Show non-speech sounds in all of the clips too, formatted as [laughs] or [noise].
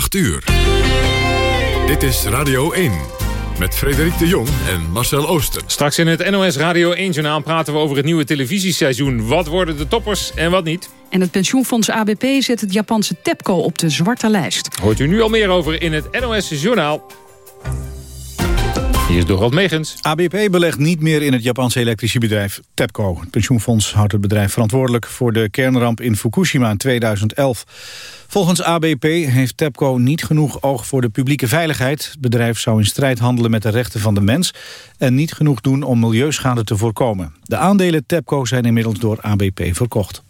8 uur. Dit is Radio 1. Met Frederik de Jong en Marcel Ooster. Straks in het NOS Radio 1-journaal praten we over het nieuwe televisieseizoen. Wat worden de toppers en wat niet? En het pensioenfonds ABP zet het Japanse TEPCO op de zwarte lijst. Hoort u nu al meer over in het NOS-journaal. Hier is Dorald Megens. ABP belegt niet meer in het Japanse elektriciebedrijf TEPCO. Het pensioenfonds houdt het bedrijf verantwoordelijk... voor de kernramp in Fukushima in 2011. Volgens ABP heeft TEPCO niet genoeg oog voor de publieke veiligheid. Het bedrijf zou in strijd handelen met de rechten van de mens... en niet genoeg doen om milieuschade te voorkomen. De aandelen TEPCO zijn inmiddels door ABP verkocht.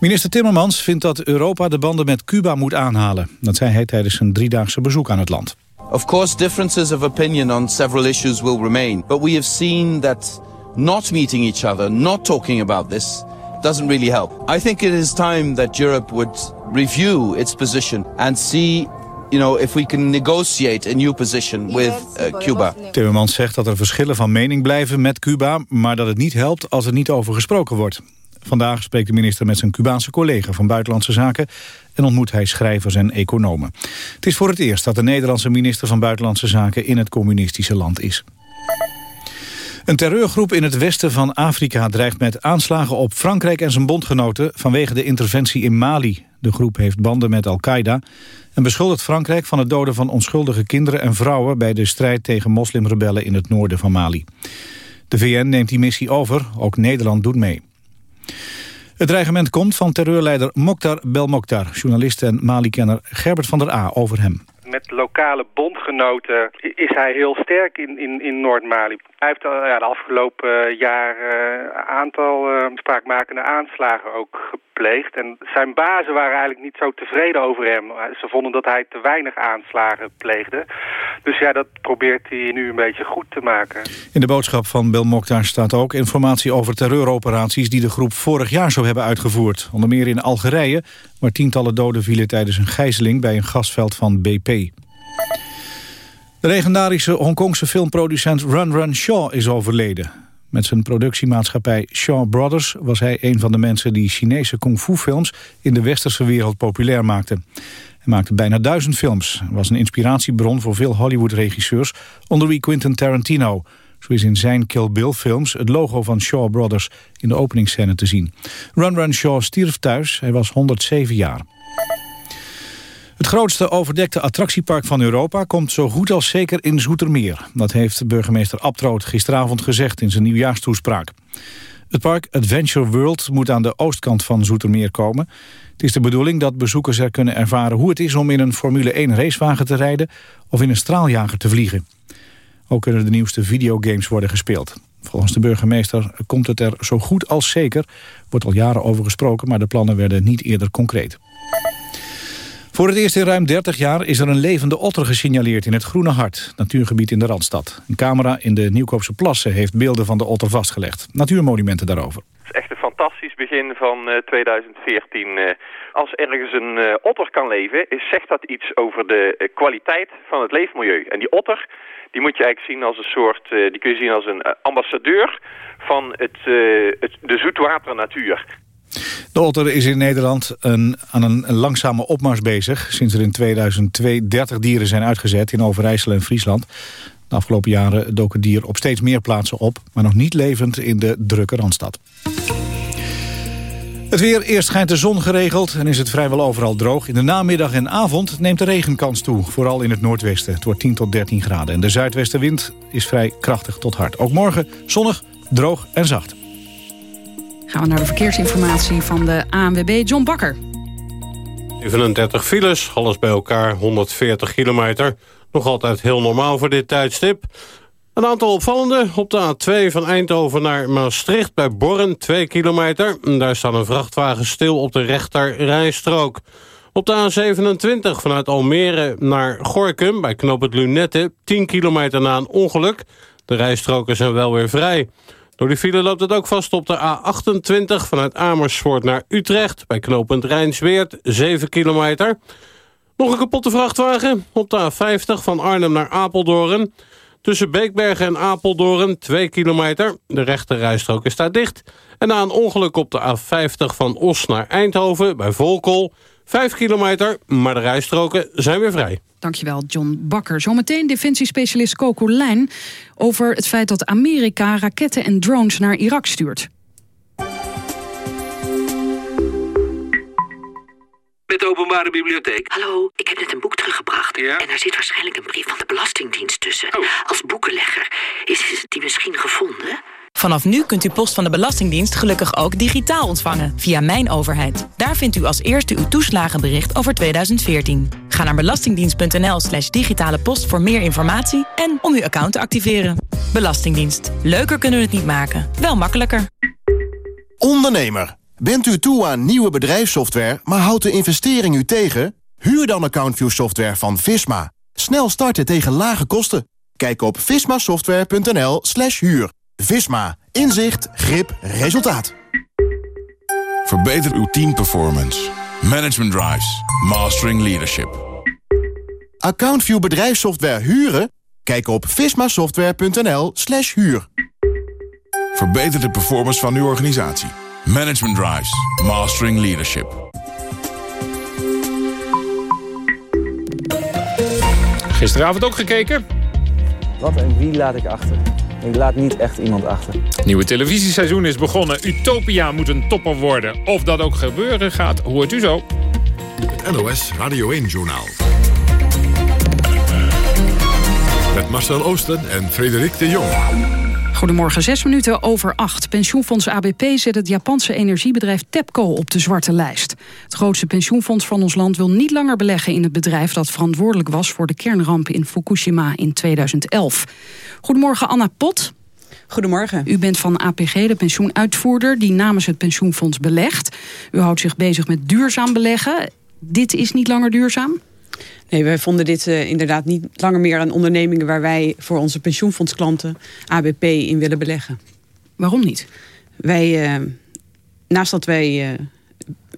Minister Timmermans vindt dat Europa de banden met Cuba moet aanhalen. Dat zei hij tijdens een driedaagse bezoek aan het land. Of course, differences of opinion on several issues will remain, but we have seen that not meeting each other, not talking about this, doesn't really help. I think it is time that Europe would review its position and see you know, if we can negotiate a new position with uh, Cuba. Timmermans zegt dat er verschillen van mening blijven met Cuba... maar dat het niet helpt als er niet over gesproken wordt. Vandaag spreekt de minister met zijn Cubaanse collega van Buitenlandse Zaken... en ontmoet hij schrijvers en economen. Het is voor het eerst dat de Nederlandse minister van Buitenlandse Zaken... in het communistische land is. Een terreurgroep in het westen van Afrika dreigt met aanslagen op Frankrijk en zijn bondgenoten vanwege de interventie in Mali. De groep heeft banden met Al-Qaeda en beschuldigt Frankrijk van het doden van onschuldige kinderen en vrouwen bij de strijd tegen moslimrebellen in het noorden van Mali. De VN neemt die missie over, ook Nederland doet mee. Het dreigement komt van terreurleider Mokhtar Belmokhtar. Journalist en Mali-kenner Gerbert van der A over hem. Met lokale bondgenoten is hij heel sterk in, in, in Noord-Mali. Hij heeft al, ja, de afgelopen jaar een uh, aantal uh, spraakmakende aanslagen ook gepleegd. En zijn bazen waren eigenlijk niet zo tevreden over hem. Ze vonden dat hij te weinig aanslagen pleegde. Dus ja, dat probeert hij nu een beetje goed te maken. In de boodschap van Bel Mokhtar staat ook informatie over terreuroperaties... die de groep vorig jaar zou hebben uitgevoerd. Onder meer in Algerije, waar tientallen doden vielen tijdens een gijzeling... bij een gasveld van BP. De legendarische Hongkongse filmproducent Run Run Shaw is overleden. Met zijn productiemaatschappij Shaw Brothers was hij een van de mensen die Chinese kung fu films in de westerse wereld populair maakten. Hij maakte bijna duizend films. Hij was een inspiratiebron voor veel Hollywood-regisseurs, onder wie Quentin Tarantino. Zo is in zijn Kill Bill films het logo van Shaw Brothers in de openingsscène te zien. Run Run Shaw stierf thuis, hij was 107 jaar. Het grootste overdekte attractiepark van Europa komt zo goed als zeker in Zoetermeer. Dat heeft burgemeester Abtroot gisteravond gezegd in zijn nieuwjaarstoespraak. Het park Adventure World moet aan de oostkant van Zoetermeer komen. Het is de bedoeling dat bezoekers er kunnen ervaren hoe het is om in een Formule 1 racewagen te rijden of in een straaljager te vliegen. Ook kunnen de nieuwste videogames worden gespeeld. Volgens de burgemeester komt het er zo goed als zeker. Wordt al jaren over gesproken, maar de plannen werden niet eerder concreet. Voor het eerst in ruim 30 jaar is er een levende otter gesignaleerd in het Groene Hart, natuurgebied in de Randstad. Een camera in de Nieuwkoopse plassen heeft beelden van de otter vastgelegd. Natuurmonumenten daarover. Het is echt een fantastisch begin van 2014. Eh, als ergens een eh, otter kan leven, zegt dat iets over de eh, kwaliteit van het leefmilieu. En die otter, die moet je eigenlijk zien als een soort, die kun je zien als een ambassadeur van het, het, de zoetwater natuur. De otter is in Nederland een, aan een, langzame opmars bezig. Sinds er in 2002 30 dieren zijn uitgezet in Overijssel en Friesland. De afgelopen jaren dook het dier op steeds meer plaatsen op... maar nog niet levend in de drukke Randstad. Het weer, eerst schijnt de zon geregeld en is het vrijwel overal droog. In de namiddag en avond neemt de regenkans toe, vooral in het noordwesten. Het wordt 10 tot 13 graden en de zuidwestenwind is vrij krachtig tot hard. Ook morgen zonnig, droog en zacht. Gaan we naar de verkeersinformatie van de ANWB John Bakker. 37 files, alles bij elkaar 140 kilometer. Nog altijd heel normaal voor dit tijdstip. Een aantal opvallende op de A2 van Eindhoven naar Maastricht bij Borren, 2 kilometer. Daar staat een vrachtwagen stil op de rechter rijstrook. Op de A27 vanuit Almere naar Gorkum bij Knoop het Lunette, 10 kilometer na een ongeluk. De rijstroken zijn wel weer vrij. Door die file loopt het ook vast op de A28 vanuit Amersfoort naar Utrecht... bij knooppunt Rijnsweert, 7 kilometer. Nog een kapotte vrachtwagen op de A50 van Arnhem naar Apeldoorn. Tussen Beekbergen en Apeldoorn, 2 kilometer. De rechte rijstrook is daar dicht. En na een ongeluk op de A50 van Os naar Eindhoven bij Volkel... Vijf kilometer, maar de rijstroken zijn weer vrij. Dankjewel, John Bakker. Zometeen defensiespecialist Coco Lijn over het feit dat Amerika raketten en drones naar Irak stuurt. Met de openbare bibliotheek. Hallo, ik heb net een boek teruggebracht. Ja? En daar zit waarschijnlijk een brief van de Belastingdienst tussen. Oh. Als boekenlegger. Is die misschien gevonden? Vanaf nu kunt u post van de Belastingdienst gelukkig ook digitaal ontvangen via Mijn Overheid. Daar vindt u als eerste uw toeslagenbericht over 2014. Ga naar belastingdienst.nl slash digitale post voor meer informatie en om uw account te activeren. Belastingdienst. Leuker kunnen we het niet maken, wel makkelijker. Ondernemer, bent u toe aan nieuwe bedrijfssoftware, maar houdt de investering u tegen? Huur dan AccountView software van Visma. Snel starten tegen lage kosten. Kijk op vismasoftware.nl slash huur. Visma. Inzicht, grip, resultaat. Verbeter uw teamperformance. Management Drives. Mastering Leadership. AccountView bedrijfssoftware huren? Kijk op vismasoftware.nl slash huur. Verbeter de performance van uw organisatie. Management Drives. Mastering Leadership. Gisteravond ook gekeken. Wat en wie laat ik achter? Ik laat niet echt iemand achter. Nieuwe televisieseizoen is begonnen. Utopia moet een topper worden. Of dat ook gebeuren gaat, hoort u zo. Het NOS Radio 1-journaal. Met Marcel Oosten en Frederik de Jong. Goedemorgen, zes minuten over acht. Pensioenfonds ABP zet het Japanse energiebedrijf TEPCO op de zwarte lijst. Het grootste pensioenfonds van ons land wil niet langer beleggen in het bedrijf... dat verantwoordelijk was voor de kernramp in Fukushima in 2011. Goedemorgen, Anna Pot. Goedemorgen. U bent van APG, de pensioenuitvoerder, die namens het pensioenfonds belegt. U houdt zich bezig met duurzaam beleggen. Dit is niet langer duurzaam? Nee, wij vonden dit uh, inderdaad niet langer meer een onderneming... waar wij voor onze pensioenfondsklanten ABP in willen beleggen. Waarom niet? Wij, uh, naast dat wij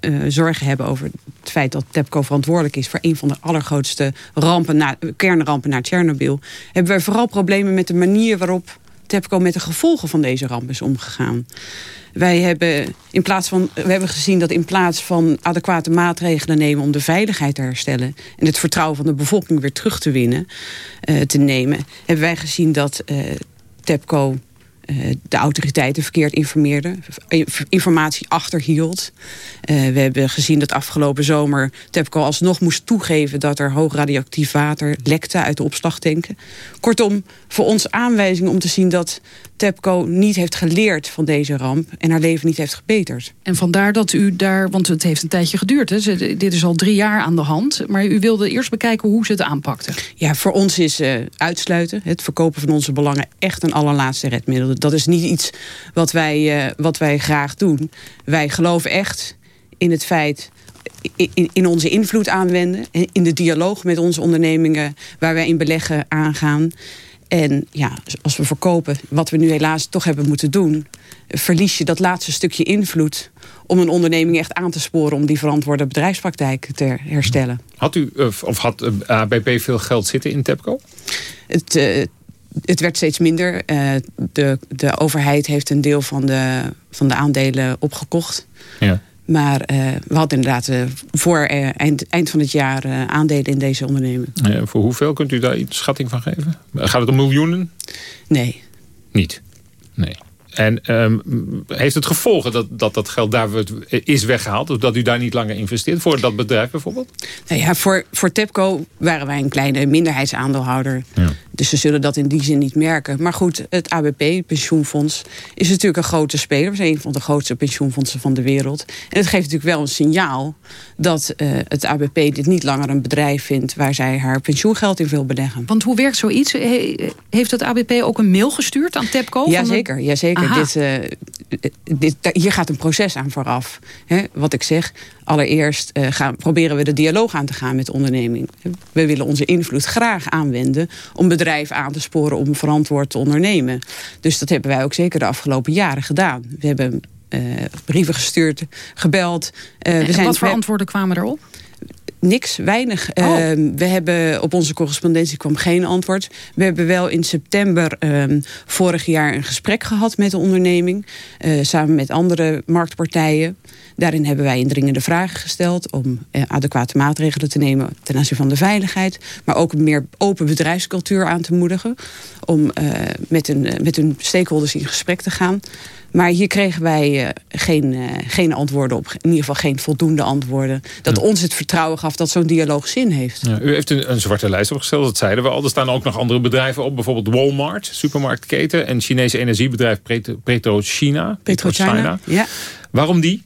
uh, zorgen hebben over het feit dat TEPCO verantwoordelijk is... voor een van de allergrootste rampen na, kernrampen na Tsjernobyl... hebben wij vooral problemen met de manier waarop TEPCO met de gevolgen van deze ramp is omgegaan. Wij hebben, in plaats van, we hebben gezien dat in plaats van adequate maatregelen nemen... om de veiligheid te herstellen en het vertrouwen van de bevolking weer terug te winnen, uh, te nemen... hebben wij gezien dat uh, TEPCO de autoriteiten verkeerd informeerde, informatie achterhield. Uh, we hebben gezien dat afgelopen zomer TEPCO alsnog moest toegeven... dat er hoog radioactief water lekte uit de opslagtanken. Kortom, voor ons aanwijzing om te zien dat TEPCO niet heeft geleerd van deze ramp... en haar leven niet heeft gebeterd. En vandaar dat u daar, want het heeft een tijdje geduurd... Hè? dit is al drie jaar aan de hand... maar u wilde eerst bekijken hoe ze het aanpakten. Ja, voor ons is uh, uitsluiten, het verkopen van onze belangen... echt een allerlaatste redmiddel. Dat is niet iets wat wij, uh, wat wij graag doen. Wij geloven echt in het feit in, in, onze invloed aanwenden. In de dialoog met onze ondernemingen waar wij in beleggen aangaan. En ja, als we verkopen, wat we nu helaas toch hebben moeten doen... verlies je dat laatste stukje invloed om een onderneming echt aan te sporen... om die verantwoorde bedrijfspraktijk te herstellen. Had u of had ABP veel geld zitten in TEPCO? Het, het werd steeds minder. Uh, de, de overheid heeft een deel van de, van de aandelen opgekocht. Ja. Maar uh, we hadden inderdaad uh, voor eind, eind van het jaar aandelen in deze onderneming. Ja, voor hoeveel kunt u daar iets schatting van geven? Gaat het om miljoenen? Nee. Niet? Nee. En um, heeft het gevolgen dat, dat dat geld daar is weggehaald? Of dat u daar niet langer investeert? Voor dat bedrijf bijvoorbeeld? Nou ja, voor, voor TEPCO waren wij een kleine minderheidsaandeelhouder. Ja. Dus ze zullen dat in die zin niet merken. Maar goed, het ABP, het pensioenfonds, is natuurlijk een grote speler. Het is een van de grootste pensioenfondsen van de wereld. En het geeft natuurlijk wel een signaal dat uh, het ABP dit niet langer een bedrijf vindt... waar zij haar pensioengeld in wil beleggen. Want hoe werkt zoiets? He, heeft het ABP ook een mail gestuurd aan TEPCO? Jazeker, ja, zeker. Dit, uh, dit, hier gaat een proces aan vooraf. He, wat ik zeg, allereerst uh, gaan, proberen we de dialoog aan te gaan met de onderneming. We willen onze invloed graag aanwenden om bedrijven aan te sporen om verantwoord te ondernemen. Dus dat hebben wij ook zeker de afgelopen jaren gedaan. We hebben uh, brieven gestuurd, gebeld. Uh, en we zijn, wat voor antwoorden kwamen erop? Niks, weinig. Oh. Ehm, we hebben op onze correspondentie kwam geen antwoord. We hebben wel in september ehm, vorig jaar een gesprek gehad met de onderneming. eh, samen met andere marktpartijen. Daarin hebben wij indringende vragen gesteld om eh, adequate maatregelen te nemen ten aanzien van de veiligheid. Maar ook een meer open bedrijfscultuur aan te moedigen. Om eh, met, hun, met hun stakeholders in gesprek te gaan. Maar hier kregen wij eh, geen, eh, geen antwoorden op. In ieder geval geen voldoende antwoorden. Dat ons het vertrouwen gaf dat zo'n dialoog zin heeft. Ja, u heeft een, een zwarte lijst opgesteld, dat zeiden we al. Er staan ook nog andere bedrijven op. Bijvoorbeeld Walmart, supermarktketen. En Chinese energiebedrijf Petro- PetroChina. PetroChina, ja. Waarom die?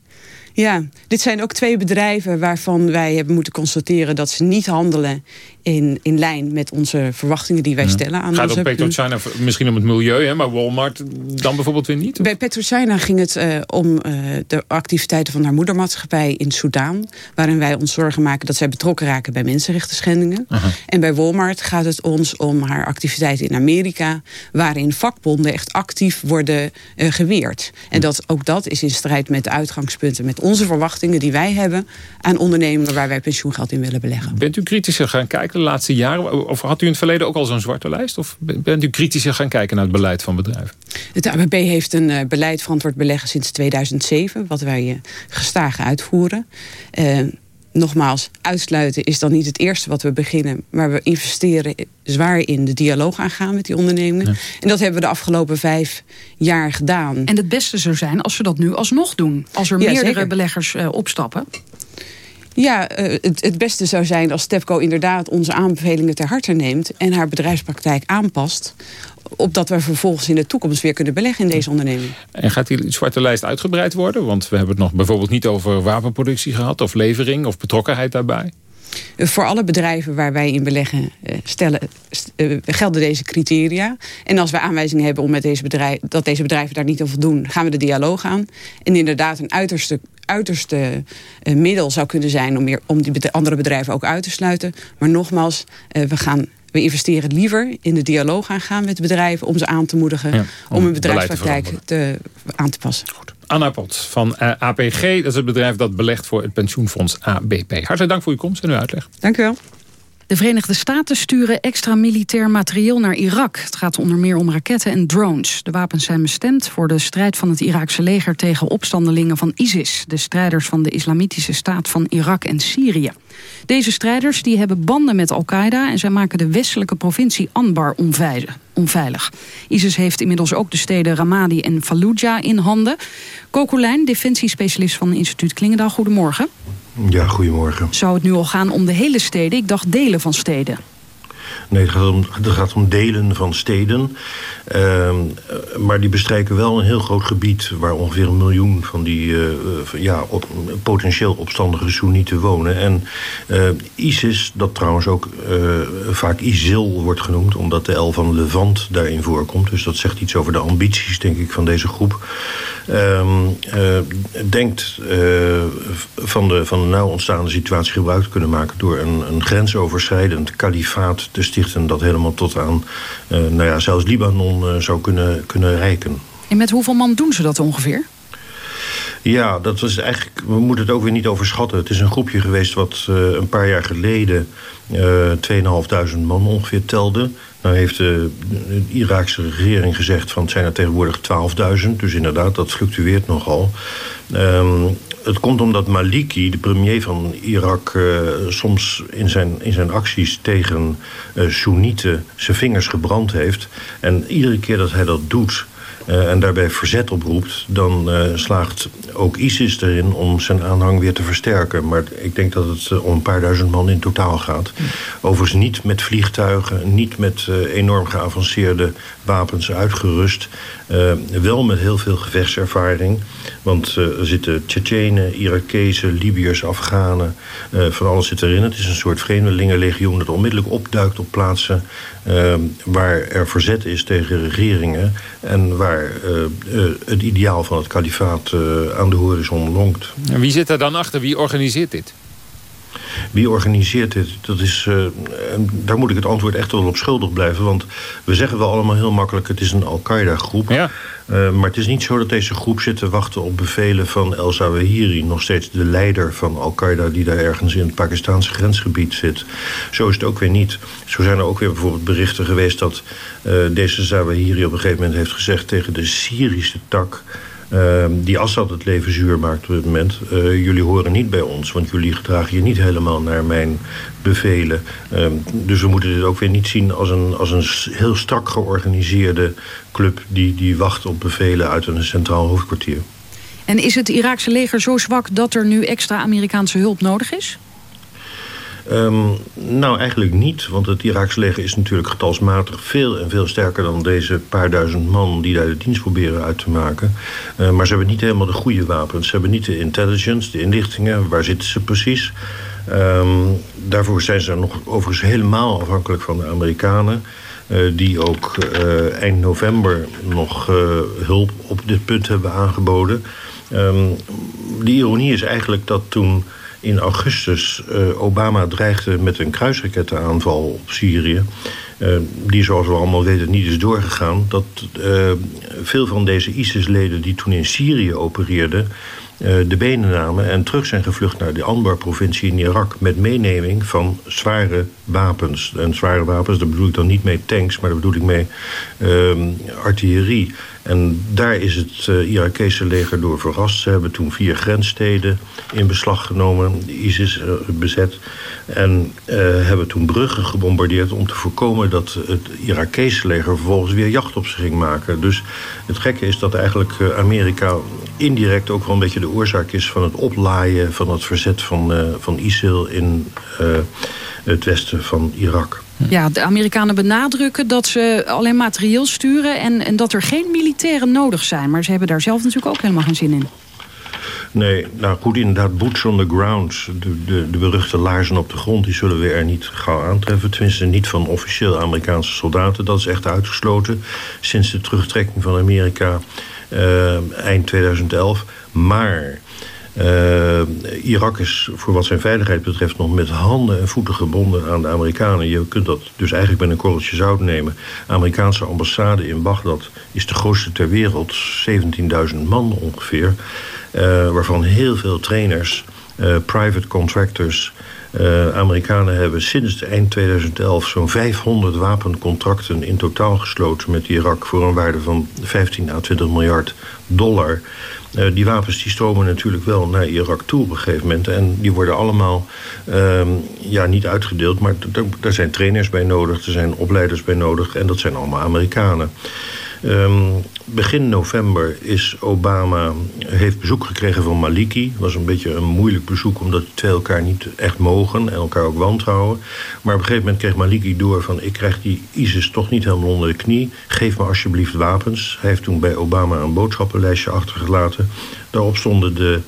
Ja, dit zijn ook twee bedrijven waarvan wij hebben moeten constateren... dat ze niet handelen in, in lijn met onze verwachtingen die wij stellen aan Gaat om PetroChina misschien om het milieu, hè, maar Walmart dan bijvoorbeeld weer niet? Bij PetroChina ging het eh, om eh, de activiteiten van haar moedermaatschappij in Soudaan. Waarin wij ons zorgen maken dat zij betrokken raken bij mensenrechten schendingen. En bij Walmart gaat het ons om haar activiteiten in Amerika. Waarin vakbonden echt actief worden eh, geweerd. En dat, ook dat is in strijd met de uitgangspunten, met onze verwachtingen die wij hebben aan ondernemingen waar wij pensioengeld in willen beleggen. Bent u kritischer gaan kijken de laatste jaren? Of had u in het verleden ook al zo'n zwarte lijst? Of bent u kritischer gaan kijken naar het beleid van bedrijven? Het ABB heeft een eh, beleid verantwoord beleggen sinds 2007, wat wij eh, gestaag uitvoeren. Eh, nogmaals, uitsluiten is dan niet het eerste wat we beginnen, maar we investeren zwaar in de dialoog aangaan met die ondernemingen. En dat hebben we de afgelopen vijf jaar gedaan. En het beste zou zijn als we dat nu alsnog doen. Als er Ja, meerdere zeker. beleggers opstappen. Ja, eh, het, het beste zou zijn als Stepco inderdaad onze aanbevelingen ter harte neemt en haar bedrijfspraktijk aanpast. Opdat we vervolgens in de toekomst weer kunnen beleggen in deze onderneming. En gaat die zwarte lijst uitgebreid worden? Want we hebben het nog bijvoorbeeld niet over wapenproductie gehad... of levering of betrokkenheid daarbij. Eh, Voor alle bedrijven waar wij in beleggen eh, stellen, st- gelden deze criteria. En als we aanwijzingen hebben om met deze bedrijf, dat deze bedrijven daar niet aan voldoen, gaan we de dialoog aan. En inderdaad, een uiterste, uiterste eh, middel zou kunnen zijn om, meer, om die andere bedrijven ook uit te sluiten. Maar nogmaals, eh, we, gaan, we investeren liever in de dialoog aangaan met bedrijven om ze aan te moedigen Ja, om, om hun te bedrijfspraktijk te, aan te passen. Anna Pot van eh, APG, dat is het bedrijf dat belegt voor het pensioenfonds ABP. Hartelijk dank voor uw komst en uw uitleg. Dank u wel. De Verenigde Staten sturen extra militair materieel naar Irak. Het gaat onder meer om raketten en drones. De wapens zijn bestemd voor de strijd van het Iraakse leger... tegen opstandelingen van ISIS, de strijders van de Islamitische Staat van Irak en Syrië. Deze strijders die hebben banden met Al-Qaeda... en zij maken de westelijke provincie Anbar onveilig. onveilig. ISIS heeft inmiddels ook de steden Ramadi en Fallujah in handen. Coco Lijn, defensiespecialist van instituut Klingendaal. Goedemorgen. Ja, goedemorgen. Zou het nu al gaan om de hele steden? Ik dacht delen van steden. Nee, het gaat om, het gaat om delen van steden. Ehm, eh, maar die bestrijken wel een heel groot gebied... waar ongeveer een miljoen van die eh, ja, op, potentieel opstandige Soenieten wonen. En eh, ISIS, dat trouwens ook eh, vaak ISIL wordt genoemd... omdat de L van Levant daarin voorkomt. Dus dat zegt iets over de ambities, denk ik, van deze groep. Ehm, eh, denkt eh, van, de, van de nauw ontstaande situatie gebruik te kunnen maken... door een, een grensoverschrijdend kalifaat te stichten... dat helemaal tot aan, eh, nou ja, zelfs Libanon zou kunnen, kunnen reiken. En met hoeveel man doen ze dat ongeveer? Ja, dat was eigenlijk, we moeten het ook weer niet overschatten. Het is een groepje geweest wat eh, een paar jaar geleden uh, 2.500 man ongeveer telde. Nou heeft de, de Iraakse regering gezegd van het zijn er tegenwoordig 12.000. Dus inderdaad, dat fluctueert nogal. Um, het komt omdat Maliki, de premier van Irak, soms in zijn, in zijn acties tegen uh, Soenieten zijn vingers gebrand heeft. En iedere keer dat hij dat doet, uh, en daarbij verzet oproept... dan uh, slaagt ook ISIS erin om zijn aanhang weer te versterken. Maar ik denk dat het uh, om een paar duizend man in totaal gaat. Mm. Overigens niet met vliegtuigen, niet met enorm geavanceerde wapens uitgerust. wel met heel veel gevechtservaring. Want er zitten Tsjetsjenen, Irakezen, Libiërs, Afghanen... van alles zit erin. Het is een soort vreemdelingenlegioen dat onmiddellijk opduikt op plaatsen... waar er verzet is tegen regeringen... en waar het ideaal van het kalifaat aan de horizon lonkt. En wie zit er dan achter? Wie organiseert dit? Wie organiseert dit? Dat is, daar moet ik het antwoord echt wel op schuldig blijven. Want we zeggen wel allemaal heel makkelijk... het is een Al-Qaeda-groep. Ja. Uh, maar het is niet zo dat deze groep zit te wachten op bevelen van El Zawahiri... nog steeds de leider van Al-Qaeda die daar ergens in het Pakistaanse grensgebied zit. Zo is het ook weer niet. Zo zijn er ook weer bijvoorbeeld berichten geweest dat uh, deze Zawahiri op een gegeven moment heeft gezegd... tegen de Syrische tak die Assad het leven zuur maakt op dit moment. Uh, jullie horen niet bij ons, want jullie gedragen je niet helemaal naar mijn bevelen. Uh, dus we moeten dit ook weer niet zien als een, als een heel strak georganiseerde club... Die, die wacht op bevelen uit een centraal hoofdkwartier. En is het Iraakse leger zo zwak dat er nu extra Amerikaanse hulp nodig is? Um, nou, eigenlijk niet. Want het Iraakse leger is natuurlijk getalsmatig veel en veel sterker dan deze paar duizend man die daar de dienst proberen uit te maken. Uh, maar ze hebben niet helemaal de goede wapens. Ze hebben niet de intelligence, de inlichtingen. Waar zitten ze precies? Um, daarvoor zijn ze nog overigens helemaal afhankelijk van de Amerikanen. Uh, die ook uh, eind november nog hulp op dit punt hebben aangeboden. Um, de ironie is eigenlijk dat toen in augustus uh, Obama dreigde met een kruisrakettenaanval op Syrië... Uh, die zoals we allemaal weten niet is doorgegaan... dat uh, veel van deze ISIS-leden die toen in Syrië opereerden... de benen namen en terug zijn gevlucht naar de Anbar-provincie in Irak... met meeneming van zware wapens. En zware wapens, daar bedoel ik dan niet mee tanks... maar daar bedoel ik mee artillerie... En daar is het uh, Irakese leger door verrast. Ze hebben toen vier grenssteden in beslag genomen, ISIS uh, bezet. En hebben toen bruggen gebombardeerd om te voorkomen dat het Irakese leger vervolgens weer jacht op ze ging maken. Dus het gekke is dat eigenlijk Amerika indirect ook wel een beetje de oorzaak is van het oplaaien van het verzet van, van ISIL in het westen van Irak. Ja, de Amerikanen benadrukken dat ze alleen materieel sturen... En, en dat er geen militairen nodig zijn. Maar ze hebben daar zelf natuurlijk ook helemaal geen zin in. Nee, nou goed, inderdaad, boots on the ground. De, de, de beruchte laarzen op de grond, die zullen we er niet gauw aantreffen. Tenminste, niet van officieel Amerikaanse soldaten. Dat is echt uitgesloten sinds de terugtrekking van Amerika eind 2011. Maar uh, Irak is voor wat zijn veiligheid betreft nog met handen en voeten gebonden aan de Amerikanen. Je kunt dat dus eigenlijk met een korreltje zout nemen. De Amerikaanse ambassade in Bagdad is de grootste ter wereld. 17.000 man ongeveer. Uh, waarvan heel veel trainers, uh, private contractors... Uh, Amerikanen hebben sinds eind 2011 zo'n 500 wapencontracten in totaal gesloten met Irak voor een waarde van 15 à 20 miljard dollar. Uh, die wapens die stromen natuurlijk wel naar Irak toe op een gegeven moment. En die worden allemaal uh, ja, niet uitgedeeld, maar daar zijn trainers bij nodig, er zijn opleiders bij nodig en dat zijn allemaal Amerikanen. Um, begin november is Obama, heeft bezoek gekregen van Maliki. Was een beetje een moeilijk bezoek omdat die twee elkaar niet echt mogen en elkaar ook wantrouwen. Maar op een gegeven moment kreeg Maliki door van ik krijg die ISIS toch niet helemaal onder de knie. Geef me alsjeblieft wapens. Hij heeft toen bij Obama een boodschappenlijstje achtergelaten. Daarop stonden de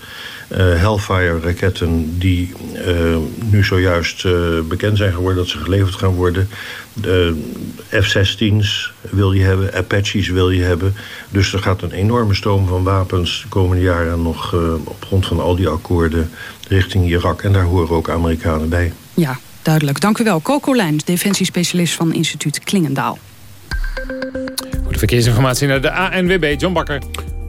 Hellfire-raketten die uh, nu zojuist uh, bekend zijn geworden dat ze geleverd gaan worden. De F-16's wil je hebben, Apaches wil je hebben. Dus er gaat een enorme stroom van wapens de komende jaren nog op grond van al die akkoorden richting Irak. En daar horen ook Amerikanen bij. Ja, duidelijk. Dank u wel. Coco Lijns, defensiespecialist van instituut Klingendaal. Voor de verkeersinformatie naar de ANWB, John Bakker.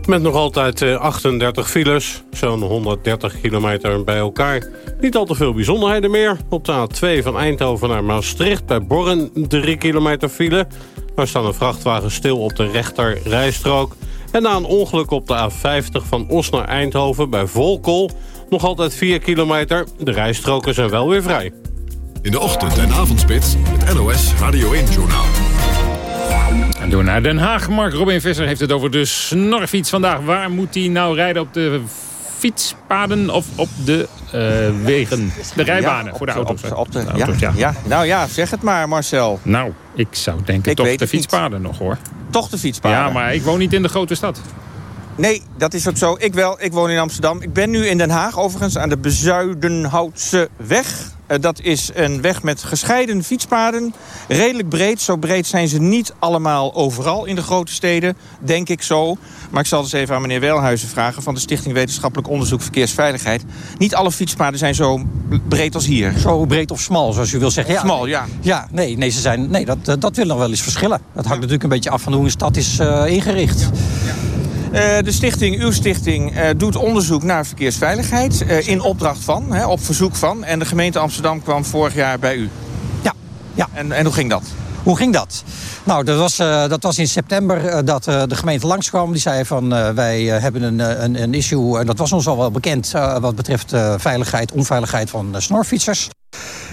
Met nog altijd 38 files, zo'n 130 kilometer bij elkaar. Niet al te veel bijzonderheden meer. Op de A2 van Eindhoven naar Maastricht bij Borren 3 kilometer file. Daar staan een vrachtwagen stil op de rechter rijstrook. En na een ongeluk op de A50 van Os naar Eindhoven bij Volkel... nog altijd 4 kilometer. De rijstroken zijn wel weer vrij. In de ochtend- en avondspits het NOS Radio 1-journaal. En door naar Den Haag. Mark Robin Visser heeft het over de snorfiets vandaag. Waar moet hij nou rijden op de fietspaden of op de uh, wegen? De rijbanen ja, voor de auto's. Op, op de, de auto's ja, ja. ja, nou ja, zeg het maar Marcel. Nou, ik zou denken ik toch de fietspaden nog hoor. Toch de fietspaden? Ja, maar ik woon niet in de grote stad. Nee, dat is ook zo. Ik wel. Ik woon in Amsterdam. Ik ben nu in Den Haag, overigens, aan de Bezuidenhoutse weg. Uh, dat is een weg met gescheiden fietspaden. Redelijk breed. Zo breed zijn ze niet allemaal overal in de grote steden. Denk ik zo. Maar ik zal dus even aan meneer Welhuizen vragen... van de Stichting Wetenschappelijk Onderzoek Verkeersveiligheid. Niet alle fietspaden zijn zo breed als hier. Zo breed of smal, zoals u wil zeggen. Ja, smal, ja. Ja, nee, nee, ze zijn, nee dat, dat wil nog wel eens verschillen. Dat hangt natuurlijk een beetje af van hoe een stad is uh, ingericht. Ja. Eh, de stichting, uw stichting, eh, doet onderzoek naar verkeersveiligheid. eh, in opdracht van, hè, op verzoek van. En de gemeente Amsterdam kwam vorig jaar bij u. Ja. ja. En, en hoe ging dat? Hoe ging dat? Nou, dat was, eh, dat was in september eh, dat eh, de gemeente langskwam. Die zei van eh, wij eh, hebben een, eh, een, een issue, en dat was ons al wel bekend... eh, wat betreft eh, veiligheid, onveiligheid van eh, snorfietsers.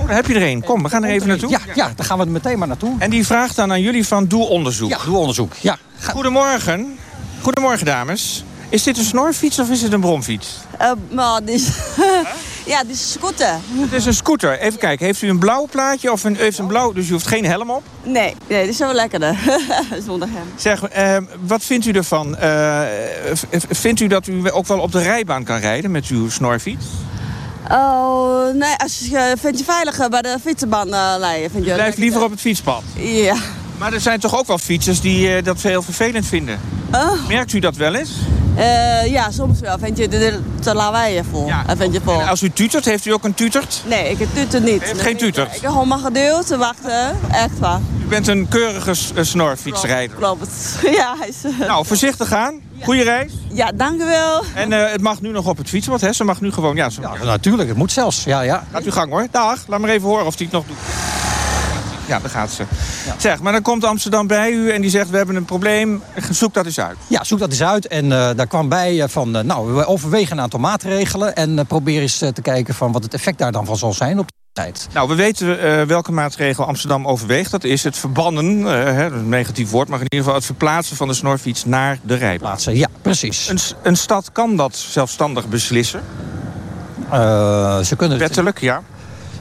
Oh, daar heb je er een. Kom, we gaan er even naartoe. Ja, ja, daar gaan we meteen maar naartoe. En die vraagt dan aan jullie van doe onderzoek. Ja, doe onderzoek. Ja. Goedemorgen. Goedemorgen, dames. Is dit een snorfiets of is het een bromfiets? Uh, maar dit is... [laughs] ja, dit is een scooter. Het is een scooter. Even kijken, heeft u een blauw plaatje of een, heeft een blauw... Dus u hoeft geen helm op? Nee, nee, dit is wel lekkerder. [laughs] Zonder hem. Zeg, eh, wat vindt u ervan? Eh, vindt u dat u ook wel op de rijbaan kan rijden met uw snorfiets? Oh, nee, als je, vind je veiliger bij de fietsenbaan uh. Vind je Blijf liever op het fietspad. Ja. Maar er zijn toch ook wel fietsers die eh, dat heel vervelend vinden? Merkt u dat wel eens? Uh, ja, soms wel. Vind je er te lawaai. Ja. Vind je voor. En als u tutert, heeft u ook een tutert? Nee, ik tuter niet. U heeft geen tutert? Ik heb gewoon maar geduld te wachten. Echt waar. U bent een keurige uh, snorfietsrijder. Klopt. [laughs] Ja, hij is... Uh... Nou, voorzichtig gaan. Goeie reis. Ja, dank u wel. En uh, het mag nu nog op het fietspad, hè? Ze mag nu gewoon... Ja, zo... ja, natuurlijk. Het moet zelfs. Ja, ja. Gaat uw gang, hoor. Dag. Laat maar even horen of hij het nog doet. Ja, daar gaat ze. Ja. Zeg, maar dan komt Amsterdam bij u en die zegt... we hebben een probleem, zoek dat eens uit. Ja, zoek dat eens uit. En uh, daar kwam bij uh, van... Uh, nou, we overwegen een aantal maatregelen... en probeer eens te kijken van wat het effect daar dan van zal zijn op de tijd. Nou, we weten welke maatregel Amsterdam overweegt. Dat is het verbannen, hè, een negatief woord... maar in ieder geval het verplaatsen van de snorfiets naar de rijplaatsen. Ja, precies. Een, een stad kan dat zelfstandig beslissen? ze kunnen Wettelijk, ja.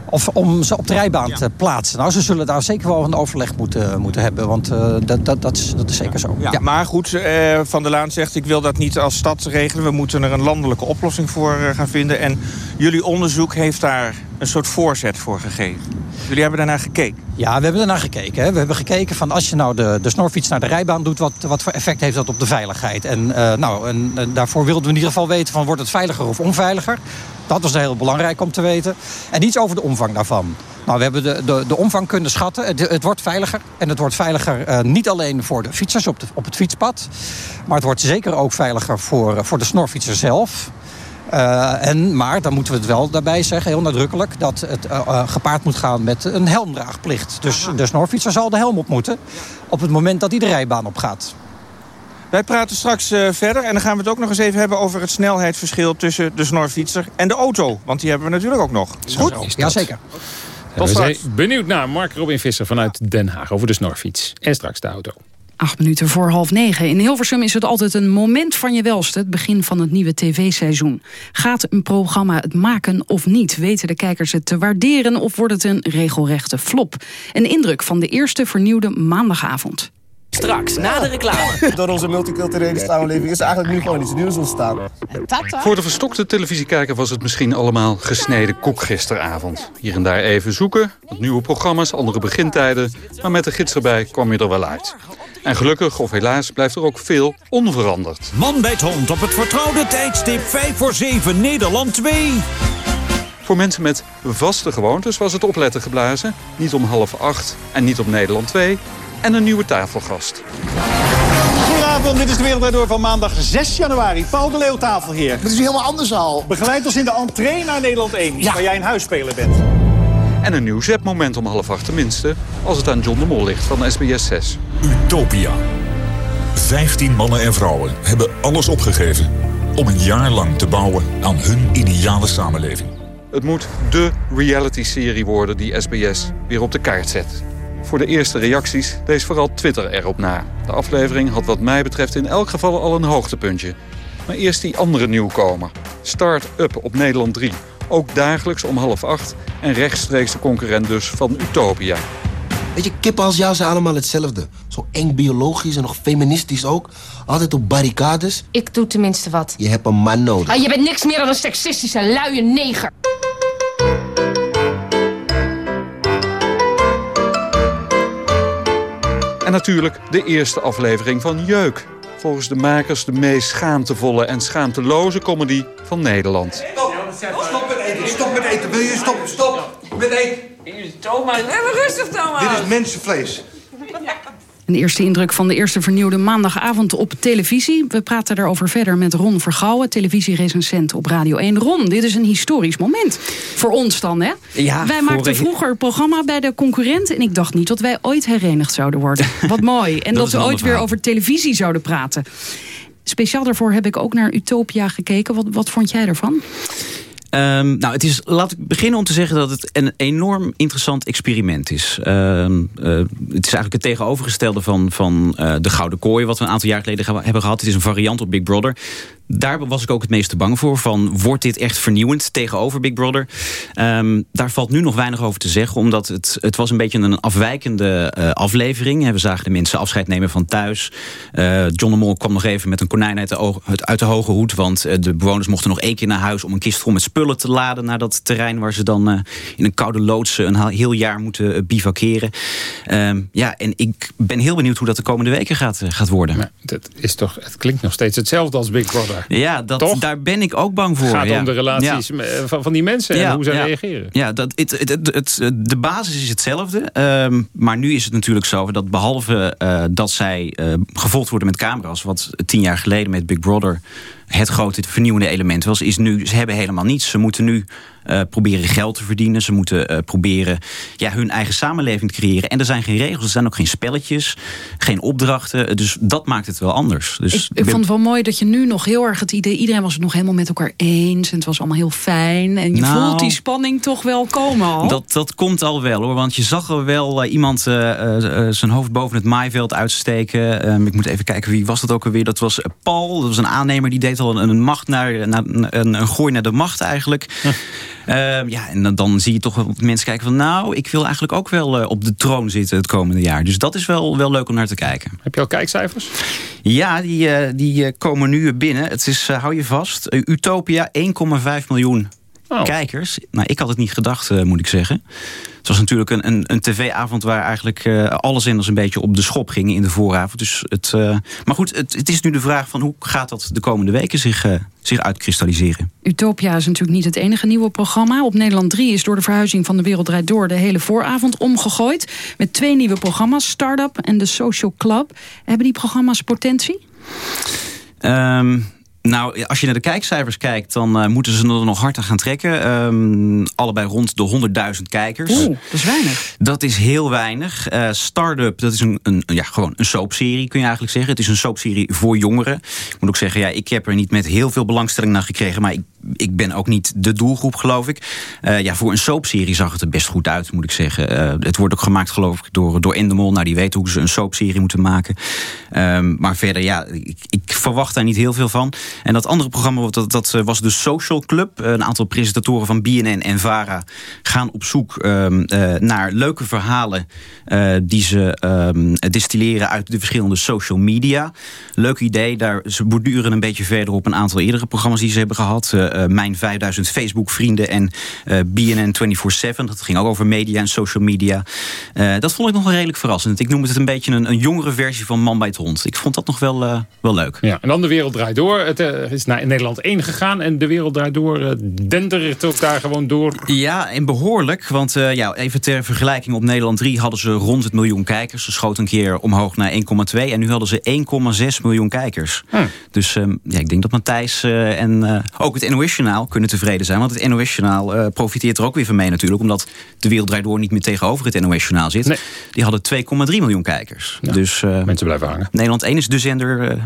Of om ze op de rijbaan ja. te plaatsen. Nou, ze zullen daar zeker wel een overleg moeten, moeten hebben. Want uh, dat, dat, dat, is, dat is zeker zo. Ja, ja. Maar goed, uh, Van der Laan zegt... ik wil dat niet als stad regelen. We moeten er een landelijke oplossing voor uh, gaan vinden. En jullie onderzoek heeft daar een soort voorzet voor gegeven. Jullie hebben daarnaar gekeken? Ja, we hebben daarnaar gekeken. Hè. We hebben gekeken van als je nou de, de snorfiets naar de rijbaan doet... wat, wat voor effect heeft dat op de veiligheid. En, nou, en daarvoor wilden we in ieder geval weten... van wordt het veiliger of onveiliger. Dat was heel belangrijk om te weten. En iets over de omvang daarvan. Nou, we hebben de, de, de omvang kunnen schatten. Het, het, wordt veiliger. En het wordt veiliger uh, niet alleen voor de fietsers op, de, op het fietspad. Maar het wordt zeker ook veiliger voor, uh, voor de snorfietser zelf. Uh, en, maar dan moeten we het wel daarbij zeggen, heel nadrukkelijk... dat het gepaard moet gaan met een helmdraagplicht. Dus de snorfietser zal de helm op moeten... op het moment dat hij de rijbaan op gaat. Wij praten straks uh, verder en dan gaan we het ook nog eens even hebben over het snelheidsverschil tussen de snorfietser en de auto. Want die hebben we natuurlijk ook nog. Goed? Jazeker. We zijn benieuwd naar Mark Robin Visser vanuit Den Haag over de snorfiets. En straks de auto. Acht minuten voor half negen. In Hilversum is het altijd een moment van je welste. Het begin van het nieuwe tv-seizoen. Gaat een programma het maken of niet? Weten de kijkers het te waarderen of wordt het een regelrechte flop? Een indruk van de eerste vernieuwde maandagavond. Straks, na de reclame. [laughs] Door onze multiculturele samenleving is eigenlijk nu gewoon iets nieuws ontstaan. Voor de verstokte televisiekijker was het misschien allemaal gesneden koek gisteravond. Hier en daar even zoeken, wat nieuwe programma's, andere begintijden. Maar met de gids erbij kwam je er wel uit. En gelukkig, of helaas, blijft er ook veel onveranderd. Man bij het hond op het vertrouwde tijdstip 5 voor 7 Nederland 2. Voor mensen met vaste gewoontes was het opletten geblazen. Niet om half acht en niet op Nederland 2 en een nieuwe tafelgast. Goedenavond, dit is de Wereldrijd Door van maandag 6 januari. Paul de Leeuw, tafelheer. Het is helemaal anders al. Begeleid ons in de entree naar Nederland 1, ja. waar jij een huisspeler bent. En een nieuw zetmoment om half acht tenminste, als het aan John de Mol ligt van SBS 6. Utopia. Vijftien mannen en vrouwen hebben alles opgegeven om een jaar lang te bouwen aan hun ideale samenleving. Het moet dé reality-serie worden die SBS weer op de kaart zet. Voor de eerste reacties lees vooral Twitter erop na. De aflevering had wat mij betreft in elk geval al een hoogtepuntje. Maar eerst die andere nieuwkomer. Start Up op Nederland 3. Ook dagelijks om half acht. En rechtstreeks de concurrent dus van Utopia. Weet je, kippen als jou zijn allemaal hetzelfde. Zo eng biologisch en nog feministisch ook. Altijd op barricades. Ik doe tenminste wat. Je hebt een man nodig. Ah, je bent niks meer dan een seksistische, luie neger. En natuurlijk de eerste aflevering van Jeuk. Volgens de makers de meest schaamtevolle en schaamteloze comedy van Nederland. Stop, stop met eten, stop met eten. Wil je stop, stop met eten? Thomas, even rustig Thomas. Dit is mensenvlees. Een eerste indruk van de eerste vernieuwde maandagavond op televisie. We praten daarover verder met Ron Vergouwen, televisierecensent op Radio 1. Ron, dit is een historisch moment. Voor ons dan, hè? Ja, wij maakten vroeger programma bij de concurrent... en ik dacht niet dat wij ooit herenigd zouden worden. [laughs] Wat mooi. En Dat dat, we ooit weer over televisie zouden praten. Speciaal daarvoor heb ik ook naar Utopia gekeken. Wat, wat vond jij ervan? Ehm, nou, het is, laat ik beginnen om te zeggen dat het een enorm interessant experiment is. Ehm, eh, het is eigenlijk het tegenovergestelde van, van eh, de Gouden Kooi... wat we een aantal jaar geleden ge- hebben gehad. Het is een variant op Big Brother. Daar was ik ook het meeste bang voor. Van, wordt dit echt vernieuwend tegenover Big Brother? Ehm, daar valt nu nog weinig over te zeggen. Omdat het, het was een beetje een afwijkende eh, aflevering. We zagen de mensen afscheid nemen van thuis. Eh, John de Mol kwam nog even met een konijn uit de, uit- de hoge hoed. Want eh, de bewoners mochten nog één keer naar huis... om een kist vol met spullen te laden naar dat terrein... waar ze dan in een koude loods een heel jaar moeten bivakeren. Ehm, ja, en ik ben heel benieuwd hoe dat de komende weken gaat, gaat worden. Het, is toch, het klinkt nog steeds hetzelfde als Big Brother. Ja, dat, daar ben ik ook bang voor. Het gaat ja. om de relaties Ja. van, van die mensen en hoe zij reageren. Ja, dat, het, het, het, het- de basis is hetzelfde. ehm, maar nu is het natuurlijk zo dat behalve eh, dat zij eh, gevolgd worden met camera's... wat tien jaar geleden met Big Brother het grote vernieuwende element was... is nu, ze hebben helemaal niets. Ze moeten nu eh, proberen geld te verdienen. Ze moeten eh, proberen ja, hun eigen samenleving te creëren. En er zijn geen regels, er zijn ook geen spelletjes, geen opdrachten. Dus dat maakt het wel anders. Dus Ik, ik vond het wel mooi dat je nu nog heel erg het idee... iedereen was het nog helemaal met elkaar eens. En het was allemaal heel fijn. En je Nou, voelt die spanning toch wel komen al. Dat, dat komt al wel hoor. Want je zag er wel eh, iemand zijn hoofd boven het maaiveld uitsteken. Ehm, ik moet even kijken, wie was dat ook alweer? Dat was Paul. Dat was een aannemer die deed al een, een macht naar, naar een, een gooi naar de macht eigenlijk. Ehm, ja, en dan, zie je toch wel mensen kijken van... nou, ik wil eigenlijk ook wel eh, op de troon zitten het komende jaar. Dus dat is wel, wel leuk om naar te kijken. Heb je al kijkcijfers? Ja, die, eh, die eh, komen nu binnen. Het is, hou je vast, Utopia 1,5 miljoen kijkers. Nou, ik had het niet gedacht, eh, moet ik zeggen. Het was natuurlijk een, een, een tv-avond waar eigenlijk eh, alle zenders een beetje op de schop gingen in de vooravond. Dus het, eh, maar goed, het, het is nu de vraag van hoe gaat dat de komende weken zich, eh, zich uitkristalliseren. Utopia is natuurlijk niet het enige nieuwe programma. Op Nederland 3 is door de verhuizing van de Wereld Draait Door... de hele vooravond omgegooid. Met twee nieuwe programma's, Startup en The Social Club. Hebben die programma's potentie? Ehm, nou, als je naar de kijkcijfers kijkt, dan eh, moeten ze er nog hard aan gaan trekken. Ehm, allebei rond de 100.000 kijkers. Oeh, dat is weinig. Dat is heel weinig. Eh Startup, dat is een, een, ja, gewoon een soapserie, kun je eigenlijk zeggen. Het is een soapserie voor jongeren. Ik moet ook zeggen, ja, ik heb er niet met heel veel belangstelling naar gekregen. Maar ik, ik ben ook niet de doelgroep, geloof ik. Eh, ja, voor een soapserie zag het er best goed uit, moet ik zeggen. Eh, het wordt ook gemaakt, geloof ik, door, door Endemol. Nou, die weten hoe ze een soapserie moeten maken. Ehm, maar verder, ja, ik, ik verwacht daar niet heel veel van. En dat andere programma, dat, dat eh, was de Social Club. Een aantal presentatoren van BNN en VARA gaan op zoek ehm, eh, naar leuke verhalen... die ze ehm, distilleren uit de verschillende social media. Leuk idee, daar, ze borduren een beetje verder op een aantal eerdere programma's die ze hebben gehad. Eh, Mijn 5000 Facebook-vrienden en eh, BNN 24-7. Dat ging ook over media en social media. Eh, dat vond ik nog wel redelijk verrassend. Ik noem het een beetje een, een jongere versie van Man bij het Hond. Ik vond dat nog wel, eh, wel leuk. Ja, en dan de wereld draait door. Het is naar Nederland 1 gegaan en de wereld draait door. Uh, dendert ook daar gewoon door. Ja, en behoorlijk. Want uh, ja, even ter vergelijking, op Nederland 3 hadden ze rond het miljoen kijkers. Ze schoten een keer omhoog naar 1,2 en nu hadden ze 1,6 miljoen kijkers. Hm. Dus um, ja, ik denk dat Matthijs uh, en uh, ook het NOS-journaal kunnen tevreden zijn. Want het NOS-journaal profiteert er ook weer van mee natuurlijk. Omdat de wereld draait door niet meer tegenover het NOS-journaal zit. Nee. Die hadden 2,3 miljoen kijkers. Ja, dus mensen blijven hangen. Nederland 1 is de zender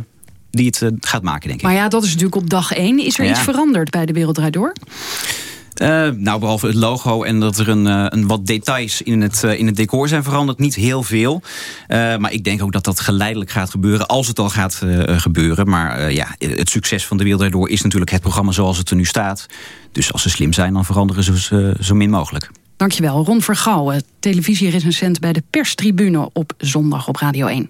die het uh, gaat maken, denk ik. Maar ja, dat is natuurlijk op dag 1. Is er ja. iets veranderd bij de Wereld Draait Door? Uh, nou, behalve het logo en dat er een, uh, een wat details in het, uh, in het decor zijn veranderd. Niet heel veel. maar ik denk ook dat dat geleidelijk gaat gebeuren. Als het al gaat gebeuren. Maar ja, het succes van de Wereld Draait Door is natuurlijk het programma zoals het er nu staat. Dus als ze slim zijn, dan veranderen ze zo min mogelijk. Dankjewel, Ron Vergouwen, televisierecensent bij de perstribune op zondag op Radio 1.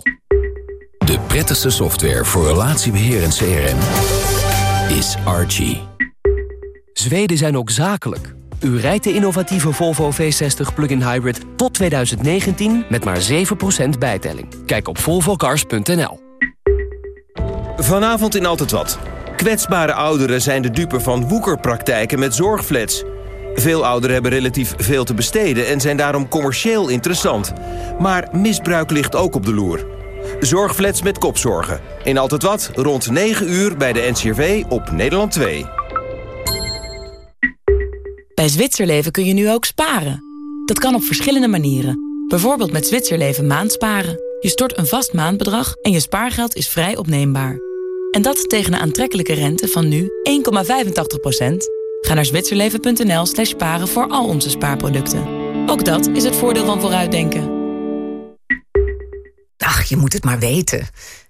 De prettigste software voor relatiebeheer en CRM is Archie. Zweden zijn ook zakelijk. U rijdt de innovatieve Volvo V60 Plug-in Hybrid tot 2019 met maar 7% bijtelling. Kijk op volvocars.nl. Vanavond in Altijd Wat. Kwetsbare ouderen zijn de dupe van woekerpraktijken met zorgflats. Veel ouderen hebben relatief veel te besteden en zijn daarom commercieel interessant. Maar misbruik ligt ook op de loer. Zorgflats met kopzorgen. In Altijd Wat, rond 9 uur bij de NCRV op Nederland 2. Bij Zwitserleven kun je nu ook sparen. Dat kan op verschillende manieren. Bijvoorbeeld met Zwitserleven maandsparen. Je stort een vast maandbedrag en je spaargeld is vrij opneembaar. En dat tegen een aantrekkelijke rente van nu 1,85%. Ga naar zwitserleven.nl slash sparen voor al onze spaarproducten. Ook dat is het voordeel van vooruitdenken. Ach, je moet het maar weten.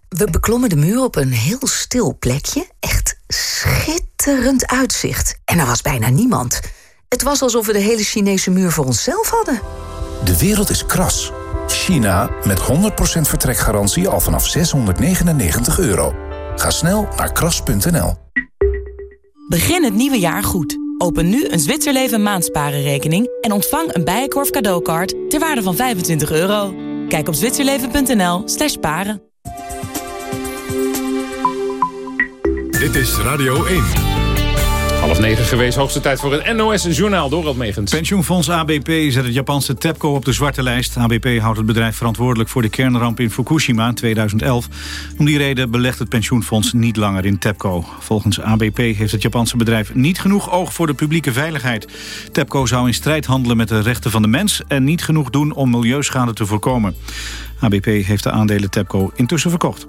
We beklommen de muur op een heel stil plekje. Echt schitterend uitzicht. En er was bijna niemand. Het was alsof we de hele Chinese muur voor onszelf hadden. De wereld is kras. China met 100% vertrekgarantie al vanaf 699 euro. Ga snel naar kras.nl. Begin het nieuwe jaar goed. Open nu een Zwitserleven maandsparenrekening... en ontvang een Bijenkorf cadeaukaart ter waarde van 25 euro. Kijk op zwitserleven.nl slash paren. Dit is Radio 1. Half negen geweest, hoogste tijd voor het NOS-journaal. Dorald Megens. Pensioenfonds ABP zet het Japanse TEPCO op de zwarte lijst. ABP houdt het bedrijf verantwoordelijk voor de kernramp in Fukushima in 2011. Om die reden belegt het pensioenfonds niet langer in TEPCO. Volgens ABP heeft het Japanse bedrijf niet genoeg oog voor de publieke veiligheid. TEPCO zou in strijd handelen met de rechten van de mens... en niet genoeg doen om milieuschade te voorkomen. ABP heeft de aandelen TEPCO intussen verkocht.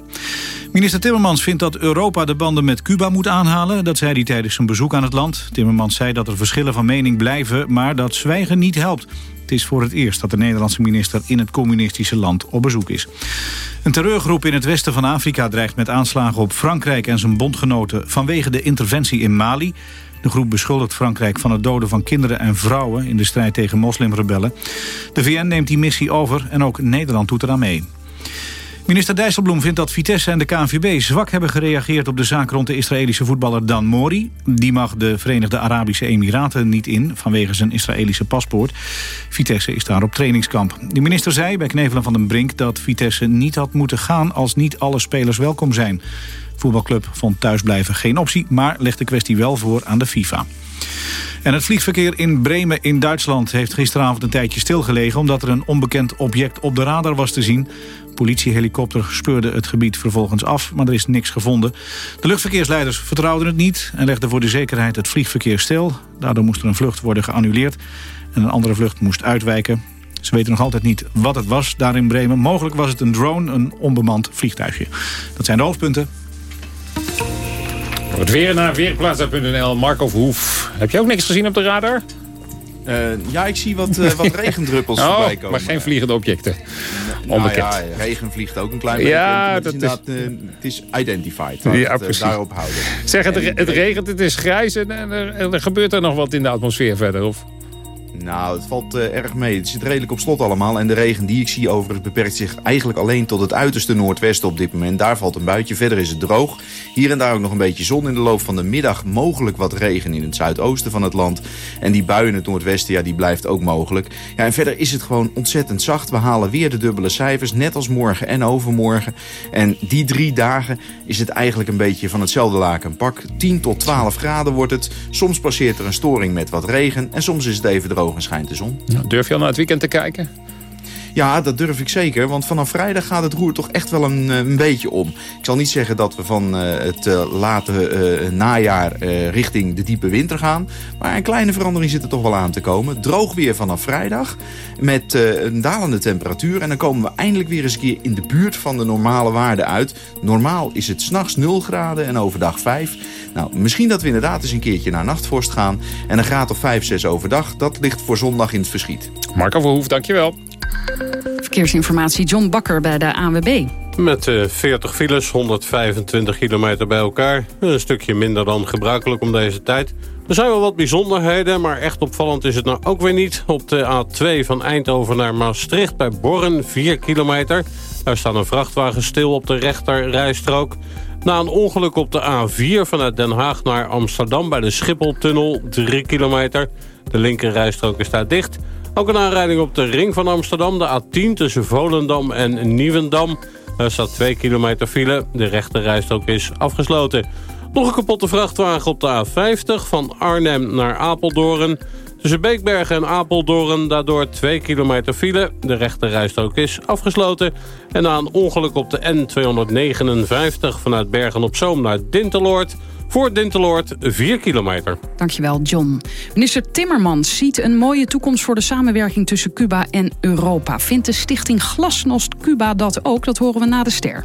Minister Timmermans vindt dat Europa de banden met Cuba moet aanhalen. Dat zei hij tijdens zijn bezoek aan het land. Timmermans zei dat er verschillen van mening blijven, maar dat zwijgen niet helpt. Het is voor het eerst dat de Nederlandse minister in het communistische land op bezoek is. Een terreurgroep in het westen van Afrika dreigt met aanslagen op Frankrijk en zijn bondgenoten vanwege de interventie in Mali. De groep beschuldigt Frankrijk van het doden van kinderen en vrouwen in de strijd tegen moslimrebellen. De VN neemt die missie over en ook Nederland doet eraan mee. Minister Dijsselbloem vindt dat Vitesse en de KNVB zwak hebben gereageerd op de zaak rond de Israëlische voetballer Dan Mori. Die mag de Verenigde Arabische Emiraten niet in vanwege zijn Israëlische paspoort. Vitesse is daar op trainingskamp. De minister zei bij Knevelen van den Brink dat Vitesse niet had moeten gaan als niet alle spelers welkom zijn. Voetbalclub vond thuisblijven geen optie, maar legt de kwestie wel voor aan de FIFA. En het vliegverkeer in Bremen in Duitsland heeft gisteravond een tijdje stilgelegen... omdat er een onbekend object op de radar was te zien. Politiehelikopter speurde het gebied vervolgens af, maar er is niks gevonden. De luchtverkeersleiders vertrouwden het niet en legden voor de zekerheid het vliegverkeer stil. Daardoor moest er een vlucht worden geannuleerd en een andere vlucht moest uitwijken. Ze weten nog altijd niet wat het was daar in Bremen. Mogelijk was het een drone, een onbemand vliegtuigje. Dat zijn de hoofdpunten. Het weer naar weerplaatsa.nl. Marco Verhoef. Heb je ook niks gezien op de radar? Uh, ja, ik zie wat, uh, wat [laughs] regendruppels oh, voorbij komen. maar geen vliegende objecten. Nou ja, regen vliegt ook een klein beetje. Ja, dat is, is... Uh, het is identified. Ja, het, precies. daarop houden. Zeg, het, het regent, het is grijs en, en, er, en er gebeurt er nog wat in de atmosfeer verder, of... Nou, het valt uh, erg mee. Het zit redelijk op slot allemaal. En de regen die ik zie overigens beperkt zich eigenlijk alleen tot het uiterste noordwesten op dit moment. Daar valt een buitje. Verder is het droog. Hier en daar ook nog een beetje zon in de loop van de middag. Mogelijk wat regen in het zuidoosten van het land. En die bui in het noordwesten, ja, die blijft ook mogelijk. Ja, en verder is het gewoon ontzettend zacht. We halen weer de dubbele cijfers, net als morgen en overmorgen. En die drie dagen is het eigenlijk een beetje van hetzelfde laken pak. 10 tot 12 graden wordt het. Soms passeert er een storing met wat regen. En soms is het even droog schijnt de zon. Durf je al naar het weekend te kijken? Ja, dat durf ik zeker. Want vanaf vrijdag gaat het roer toch echt wel een, eh, beetje om. Ik zal niet zeggen dat we van uh, het uh, late najaar richting de diepe winter gaan. Maar een kleine verandering zit er toch wel aan te komen. Droog weer vanaf vrijdag. Met een dalende temperatuur. En dan komen we eindelijk weer eens een keer in de buurt van de normale waarden uit. Normaal is het s'nachts 0 graden en overdag 5. Nou, misschien dat we inderdaad eens een keertje naar nachtvorst gaan. En een graad of 5, 6 overdag, dat ligt voor zondag in het verschiet. Marco Verhoef, dankjewel. Verkeersinformatie John Bakker bij de ANWB. Met uh, 40 files, 125 kilometer bij elkaar. Een stukje minder dan gebruikelijk om deze tijd. Er zijn wel wat bijzonderheden, maar echt opvallend is het nou ook weer niet. Op de A2 van Eindhoven naar Maastricht bij Borren, 4 kilometer. Daar staat een vrachtwagen stil op de rechter rijstrook. Na een ongeluk op de A4 vanuit Den Haag naar Amsterdam... bij de Schipholtunnel, 3 kilometer. De linkerrijstrook is daar dicht. Ook een aanrijding op de ring van Amsterdam, de A10... tussen Volendam en Nieuwendam. Daar staat 2 kilometer file. De rechterrijstrook is afgesloten. Nog een kapotte vrachtwagen op de A50 van Arnhem naar Apeldoorn... Tussen Beekbergen en Apeldoorn daardoor 2 kilometer file. De rechterrijstrook is afgesloten. En na een ongeluk op de N259 vanuit Bergen-op-Zoom naar Dinteloord... Voor Dinteloord 4 kilometer. Dankjewel, John. Minister Timmermans ziet een mooie toekomst voor de samenwerking tussen Cuba en Europa. Vindt de stichting Glasnost Cuba dat ook? Dat horen we na de ster.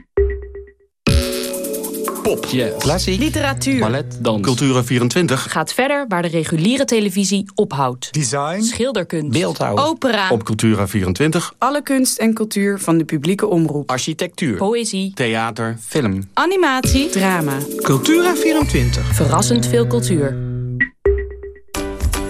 Pop, klassiek, literatuur, ballet, dans, Cultura24 gaat verder waar de reguliere televisie ophoudt. Design, schilderkunst, beeldhouw, opera, op Cultura24 alle kunst en cultuur van de publieke omroep, architectuur, poëzie, theater, film, animatie, drama. Cultura24 verrassend veel cultuur.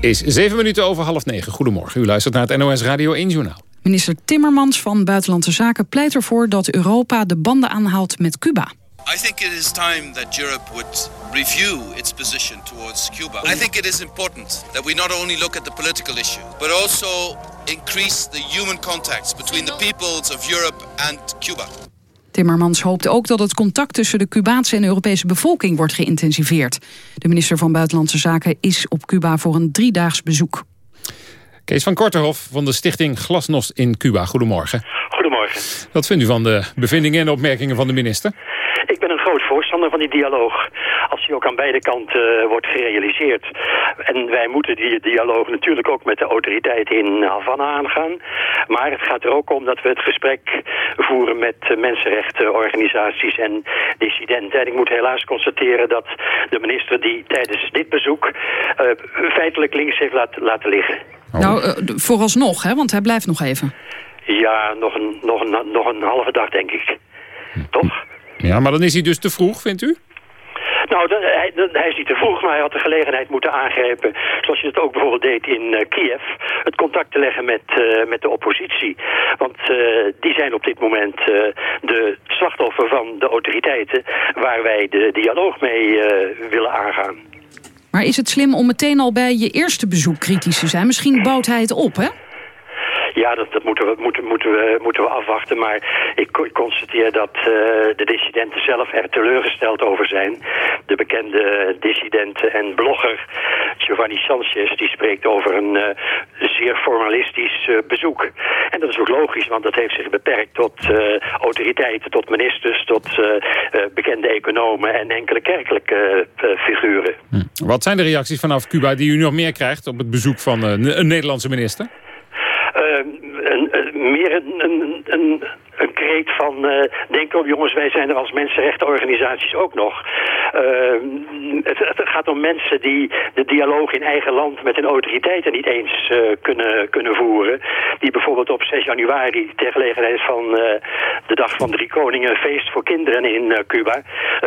is zeven minuten over half negen. Goedemorgen, u luistert naar het NOS Radio 1 Journaal. Minister Timmermans van Buitenlandse Zaken pleit ervoor dat Europa de banden aanhaalt met Cuba. I think it is time that Europe would review its position towards Cuba. I think it is important that we not only look at the political issue, but also increase the human contacts between the peoples of Europe and Cuba. Timmermans hoopt ook dat het contact tussen de Cubaanse en Europese bevolking wordt geïntensiveerd. De minister van Buitenlandse Zaken is op Cuba voor een driedaags bezoek. Kees van Korterhof van de stichting Glasnost in Cuba. Goedemorgen. Goedemorgen. Wat vindt u van de bevindingen en opmerkingen van de minister? Ik ben een groot voorstander van die dialoog. Als die ook aan beide kanten uh, wordt gerealiseerd. En wij moeten die dialoog natuurlijk ook met de autoriteiten in Havana aangaan. Maar het gaat er ook om dat we het gesprek voeren met mensenrechtenorganisaties en dissidenten. En ik moet helaas constateren dat de minister die tijdens dit bezoek uh, feitelijk links heeft laat, laten liggen. Nou, vooralsnog, hè, want hij blijft nog even. Ja, nog een, nog een, nog een halve dag, denk ik. Toch? Ja, maar dan is hij dus te vroeg, vindt u? Nou, dat, hij, dat, hij, is niet te vroeg, maar hij had de gelegenheid moeten aangrijpen... zoals je het ook bijvoorbeeld deed in uh, Kiev... het contact te leggen met, uh, met de oppositie. Want uh, die zijn op dit moment de slachtoffer van de autoriteiten... waar wij de dialoog mee willen aangaan. Maar is het slim om meteen al bij je eerste bezoek kritisch te zijn? Misschien bouwt hij het op, hè? Ja, dat, dat moeten, we, moeten, moeten, we, moeten we afwachten. Maar ik, constateer dat uh, de dissidenten zelf er teleurgesteld over zijn. De bekende dissident en blogger Giovanni Sanchez... die spreekt over een uh, zeer formalistisch bezoek. En dat is ook logisch, want dat heeft zich beperkt tot autoriteiten, tot ministers, tot bekende economen en enkele kerkelijke figuren. Hm. Wat zijn de reacties vanaf Cuba die u nog meer krijgt op het bezoek van een Nederlandse minister? Meer een, een, een een kreet van... Uh, denk op jongens, wij zijn er als mensenrechtenorganisaties ook nog. Uh, het, het, gaat om mensen die de dialoog in eigen land met hun autoriteiten niet eens uh, kunnen, kunnen voeren. Die bijvoorbeeld op 6 januari, ter gelegenheid van de dag van drie koningen, feest voor kinderen in Cuba,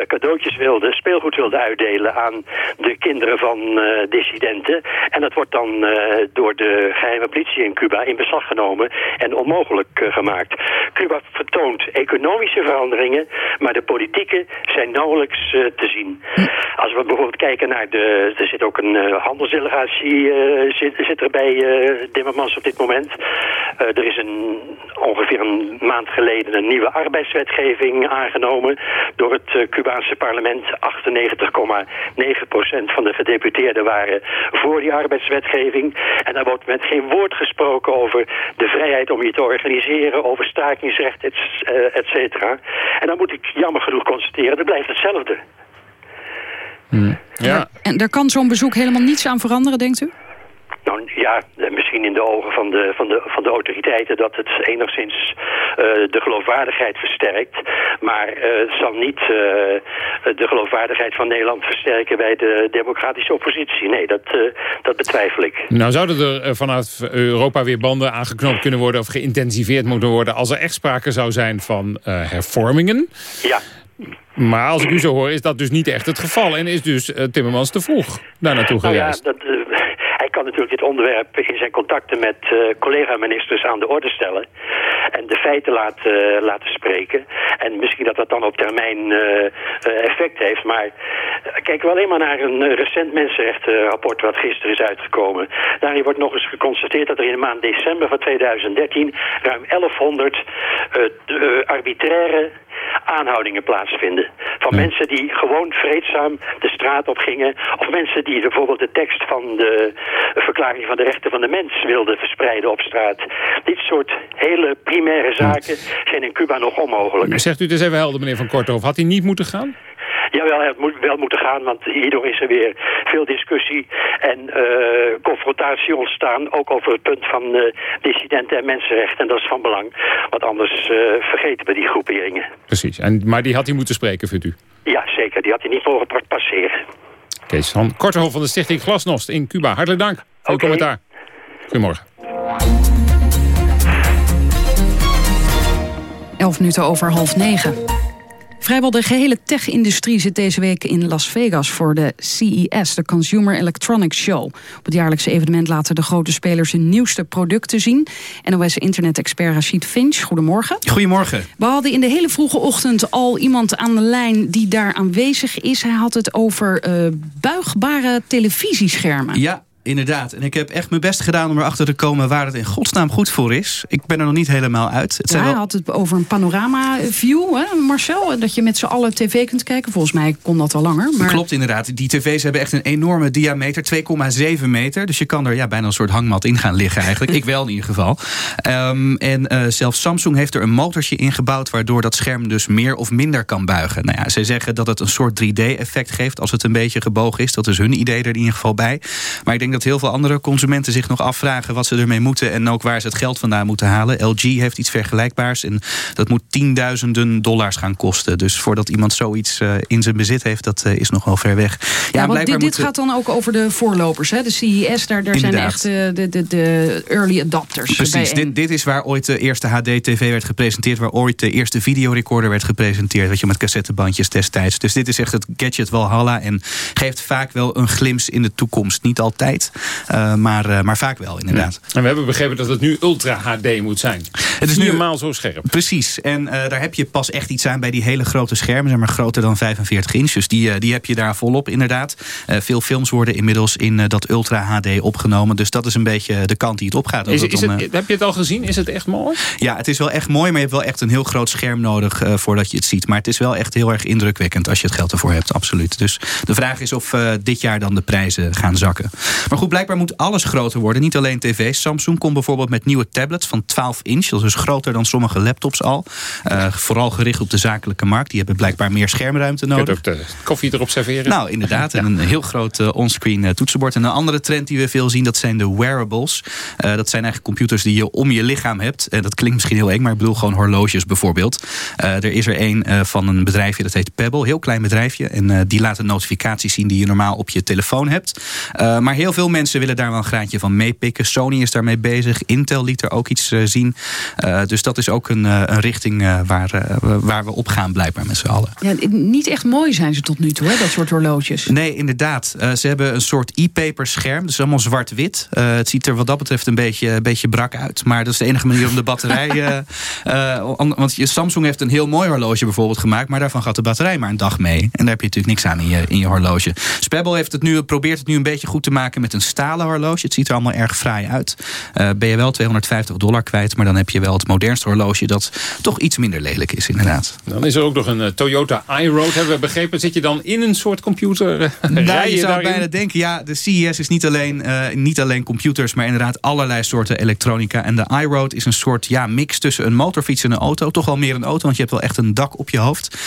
cadeautjes wilden, speelgoed wilden uitdelen aan de kinderen van dissidenten. En dat wordt dan door de geheime politie in Cuba in beslag genomen en onmogelijk gemaakt. Cuba vertoont economische veranderingen, maar de politieke zijn nauwelijks uh, te zien. Als we bijvoorbeeld kijken naar de... Er zit ook een uh, handelsdelegatie uh, zit, zit er bij Timmermans op dit moment. er is een, ongeveer een maand geleden een nieuwe arbeidswetgeving aangenomen door het Cubaanse parlement. 98,9% van de gedeputeerden waren voor die arbeidswetgeving. En daar wordt met geen woord gesproken over de vrijheid om je te organiseren, over stakingsrecht eh, et cetera. En dan moet ik jammer genoeg constateren, dat blijft hetzelfde. Hmm. Ja. En daar kan zo'n bezoek helemaal niets aan veranderen, denkt u? Nou ja, misschien in de ogen van de, van de, van de autoriteiten dat het enigszins uh, de geloofwaardigheid versterkt. Maar uh, het zal niet uh, de geloofwaardigheid van Nederland versterken bij de democratische oppositie. Nee, dat, dat betwijfel ik. Nou zouden er vanuit Europa weer banden aangeknoopt kunnen worden of geïntensiveerd moeten worden als er echt sprake zou zijn van hervormingen. Ja. Maar als ik u zo hoor, is dat dus niet echt het geval. En is dus Timmermans te vroeg daar naartoe nou gereisd. Ja, dat, [laughs] kan natuurlijk dit onderwerp in zijn contacten met uh, collega-ministers aan de orde stellen. En de feiten laten, laten spreken. En misschien dat dat dan op termijn effect heeft. Maar kijken we alleen maar naar een recent mensenrechtenrapport wat gisteren is uitgekomen. Daarin wordt nog eens geconstateerd dat er in de maand december van 2013 ruim 1100 arbitraire aanhoudingen plaatsvinden. Van mensen die gewoon vreedzaam de straat op gingen. Of mensen die bijvoorbeeld de tekst van de verklaring van de rechten van de mens wilden verspreiden op straat. Dit soort hele primaire zaken zijn in Cuba nog onmogelijk. Zegt u het eens even helder, meneer Van Korthoff. Had hij niet moeten gaan? Jawel, het moet wel moeten gaan, want hierdoor is er weer veel discussie en uh, confrontatie ontstaan. Ook over het punt van uh, dissidenten en mensenrechten. En dat is van belang, want anders uh, vergeten we die groeperingen. Precies, en, maar die had hij moeten spreken, vindt u? Ja, zeker. Die had hij niet mogen passeren. Kees van Kortenhof van de stichting Glasnost in Cuba. Hartelijk dank voor okay. uw commentaar. Goedemorgen. 11 minuten over half negen. Vrijwel de gehele tech-industrie zit deze week in Las Vegas voor de CES, de Consumer Electronics Show. Op het jaarlijkse evenement laten de grote spelers hun nieuwste producten zien. NOS internet-expert Rashid Finch, goedemorgen. Goedemorgen. We hadden in de hele vroege ochtend al iemand aan de lijn die daar aanwezig is. Hij had het over uh, buigbare televisieschermen. Ja, Inderdaad. En ik heb echt mijn best gedaan om erachter te komen waar het in godsnaam goed voor is. Ik ben er nog niet helemaal uit. Het ja, hij had het over een panorama-view, hè, Marcel. Dat je met z'n allen tv kunt kijken. Volgens mij kon dat al langer. Maar... Klopt inderdaad. Die tv's hebben echt een enorme diameter, 2,7 meter. Dus je kan er ja, bijna een soort hangmat in gaan liggen eigenlijk. [laughs] ik wel in ieder geval. Um, en uh, zelfs Samsung heeft er een motortje ingebouwd... waardoor dat scherm dus meer of minder kan buigen. Nou ja, ze zeggen dat het een soort 3D-effect geeft... als het een beetje gebogen is. Dat is hun idee er in ieder geval bij. Maar ik denk dat heel veel andere consumenten zich nog afvragen wat ze ermee moeten en ook waar ze het geld vandaan moeten halen. LG heeft iets vergelijkbaars en dat moet tienduizenden dollars gaan kosten. Dus voordat iemand zoiets uh, in zijn bezit heeft, dat uh, is nog wel ver weg. Ja, ja dit, dit gaat dan ook over de voorlopers, hè? de CES, daar, daar zijn echt uh, de, de, de early adopters. Precies, dit, dit is waar ooit de eerste HD-TV werd gepresenteerd, waar ooit de eerste videorecorder werd gepresenteerd, weet je, met cassettebandjes destijds. Dus dit is echt het gadget Valhalla en geeft vaak wel een glimp in de toekomst. Niet altijd, uh, maar, uh, maar vaak wel, inderdaad. En we hebben begrepen dat het nu Ultra HD moet zijn. Het is nu eenmaal zo scherp. Precies. En uh, daar heb je pas echt iets aan bij die hele grote schermen. Zeg maar groter dan 45 inch. Dus die, die heb je daar volop, inderdaad. veel films worden inmiddels in dat Ultra HD opgenomen. Dus dat is een beetje de kant die het opgaat. Is, is het, heb je het al gezien? Is het echt mooi? Ja, het is wel echt mooi. Maar je hebt wel echt een heel groot scherm nodig voordat je het ziet. Maar het is wel echt heel erg indrukwekkend als je het geld ervoor hebt. Absoluut. Dus de vraag is of dit jaar dan de prijzen gaan zakken. Maar goed, blijkbaar moet alles groter worden. Niet alleen tv. Samsung komt bijvoorbeeld met nieuwe tablets van 12 inch. Dat is dus groter dan sommige laptops al. Uh, vooral gericht op de zakelijke markt. Die hebben blijkbaar meer schermruimte nodig. Je kunt ook de koffie erop serveren. Nou, inderdaad. [laughs] En een heel groot uh, onscreen uh, toetsenbord. En een andere trend die we veel zien, dat zijn de wearables. dat zijn eigenlijk computers die je om je lichaam hebt. En dat klinkt misschien heel eng, maar ik bedoel gewoon horloges bijvoorbeeld. er is er een van een bedrijfje, dat heet Pebble. Heel klein bedrijfje. En die laat een notificaties zien die je normaal op je telefoon hebt. maar heel veel mensen willen daar wel een graantje van meepikken. Sony is daarmee bezig. Intel liet er ook iets zien. Dus dat is ook een, een richting waar, waar we op gaan blijkbaar met z'n allen. Ja, niet echt mooi zijn ze tot nu toe, hè, dat soort horloges. Nee, inderdaad. Ze hebben een soort e-paper scherm. Dus allemaal zwart-wit. Het ziet er wat dat betreft een beetje, een beetje brak uit. Maar dat is de enige manier om de batterij... [laughs] want Samsung heeft een heel mooi horloge bijvoorbeeld gemaakt... maar daarvan gaat de batterij maar een dag mee. En daar heb je natuurlijk niks aan in je, in je horloge. Spebble heeft het nu, probeert het nu een beetje goed te maken met een stalen horloge. Het ziet er allemaal erg fraai uit. ben je wel 250 dollar kwijt... maar dan heb je wel het modernste horloge... dat toch iets minder lelijk is, inderdaad. Dan is er ook nog een Toyota iRoad, hebben we begrepen. Zit je dan in een soort computer? Nou, je, je zou bijna denken, ja, de CES is niet alleen, uh, niet alleen computers... maar inderdaad allerlei soorten elektronica. En de iRoad is een soort ja, mix tussen een motorfiets en een auto. Toch wel meer een auto, want je hebt wel echt een dak op je hoofd.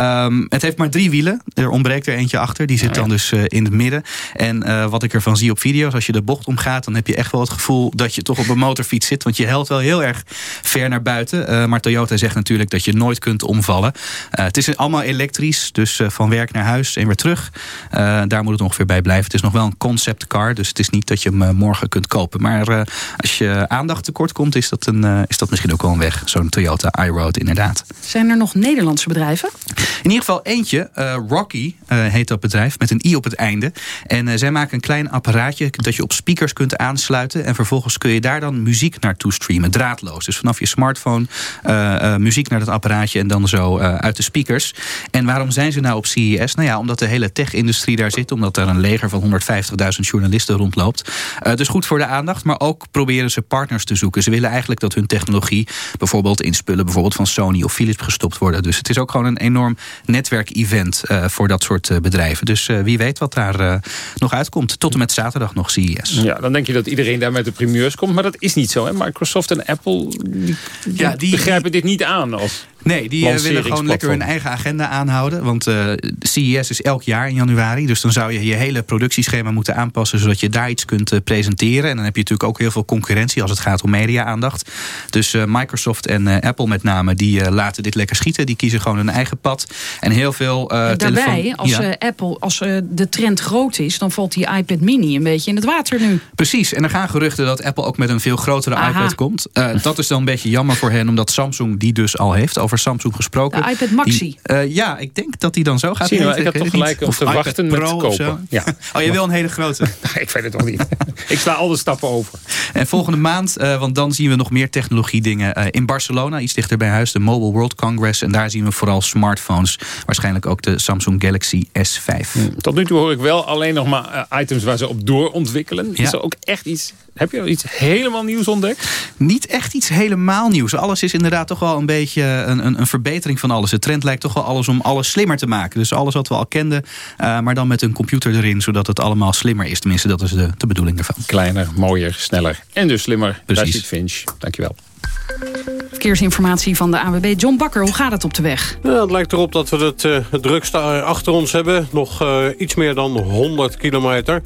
Um, het heeft maar drie wielen. Er ontbreekt er eentje achter. Die zit ja. dan dus uh, in het midden. En uh, wat ik ervan zie op video's, als je de bocht omgaat... dan heb je echt wel het gevoel dat je toch op een motorfiets zit. Want je helpt wel heel erg ver naar buiten. maar Toyota zegt natuurlijk dat je nooit kunt omvallen. het is allemaal elektrisch, dus van werk naar huis en weer terug. Daar moet het ongeveer bij blijven. Het is nog wel een concept car, dus het is niet dat je hem morgen kunt kopen. Maar als je aandacht tekort komt, is dat, een, is dat misschien ook wel een weg. Zo'n Toyota iRoad, inderdaad. Zijn er nog Nederlandse bedrijven? In ieder geval eentje, Rocky heet dat bedrijf, met een i op het einde. En zij maken een klein apparaatje dat je op speakers kunt aansluiten. En vervolgens kun je daar dan muziek naartoe streamen, draadloos. Dus vanaf je smartphone muziek naar dat apparaatje en dan zo uit de speakers. En waarom zijn ze nou op CES? Nou ja, omdat de hele tech-industrie daar zit. Omdat er een leger van 150.000 journalisten rondloopt. Dus goed voor de aandacht. Maar ook proberen ze partners te zoeken. Ze willen eigenlijk dat hun technologie bijvoorbeeld in spullen bijvoorbeeld van Sony of Philips gestopt worden. Dus het is ook gewoon een enorm netwerkevent uh, voor dat soort bedrijven. Dus wie weet wat daar nog uitkomt. Tot en met zaterdag nog CES. Ja, dan denk je dat iedereen daar met de primeurs komt. Maar dat is niet zo. Hè? Microsoft en Apple die, ja, die begrijpen dit niet aan als Nee, die uh, willen gewoon lekker hun eigen agenda aanhouden. Want uh, CES is elk jaar in januari. Dus dan zou je je hele productieschema moeten aanpassen... zodat je daar iets kunt uh, presenteren. En dan heb je natuurlijk ook heel veel concurrentie... als het gaat om media-aandacht. Dus Microsoft en Apple met name... die laten dit lekker schieten. Die kiezen gewoon hun eigen pad. En heel veel Daarbij, als ja. Apple, als de trend groot is... dan valt die iPad mini een beetje in het water nu. Precies. En er gaan geruchten dat Apple ook met een veel grotere Aha. iPad komt. dat is dan een beetje jammer voor hen... omdat Samsung die dus al heeft... over Samsung gesproken. De iPad Maxi. Die, uh, ja, ik denk dat die dan zo gaat. Zie je, ik had toch gelijk om te wachten met kopen. Ja. [laughs] Oh, je wil een hele grote? [laughs] ik weet het nog niet. [laughs] ik sla al de stappen over. En volgende maand, uh, want dan zien we nog meer technologie dingen uh, in Barcelona, iets dichter bij huis, de Mobile World Congress. En daar zien we vooral smartphones. Waarschijnlijk ook de Samsung Galaxy S5. Hmm. Tot nu toe hoor ik wel alleen nog maar items waar ze op doorontwikkelen. Ja. Is er ook echt iets heb je iets helemaal nieuws ontdekt? Niet echt iets helemaal nieuws. Alles is inderdaad toch wel een beetje een, een, een verbetering van alles. De trend lijkt toch wel alles om alles slimmer te maken. Dus alles wat we al kenden, uh, maar dan met een computer erin... zodat het allemaal slimmer is. Tenminste, dat is de, de bedoeling ervan. Kleiner, mooier, sneller en dus slimmer. Precies. Finch, dankjewel. Verkeersinformatie van de AWB. John Bakker, hoe gaat het op de weg? Ja, het lijkt erop dat we het, uh, het drukste achter ons hebben. Nog uh, iets meer dan 100 kilometer.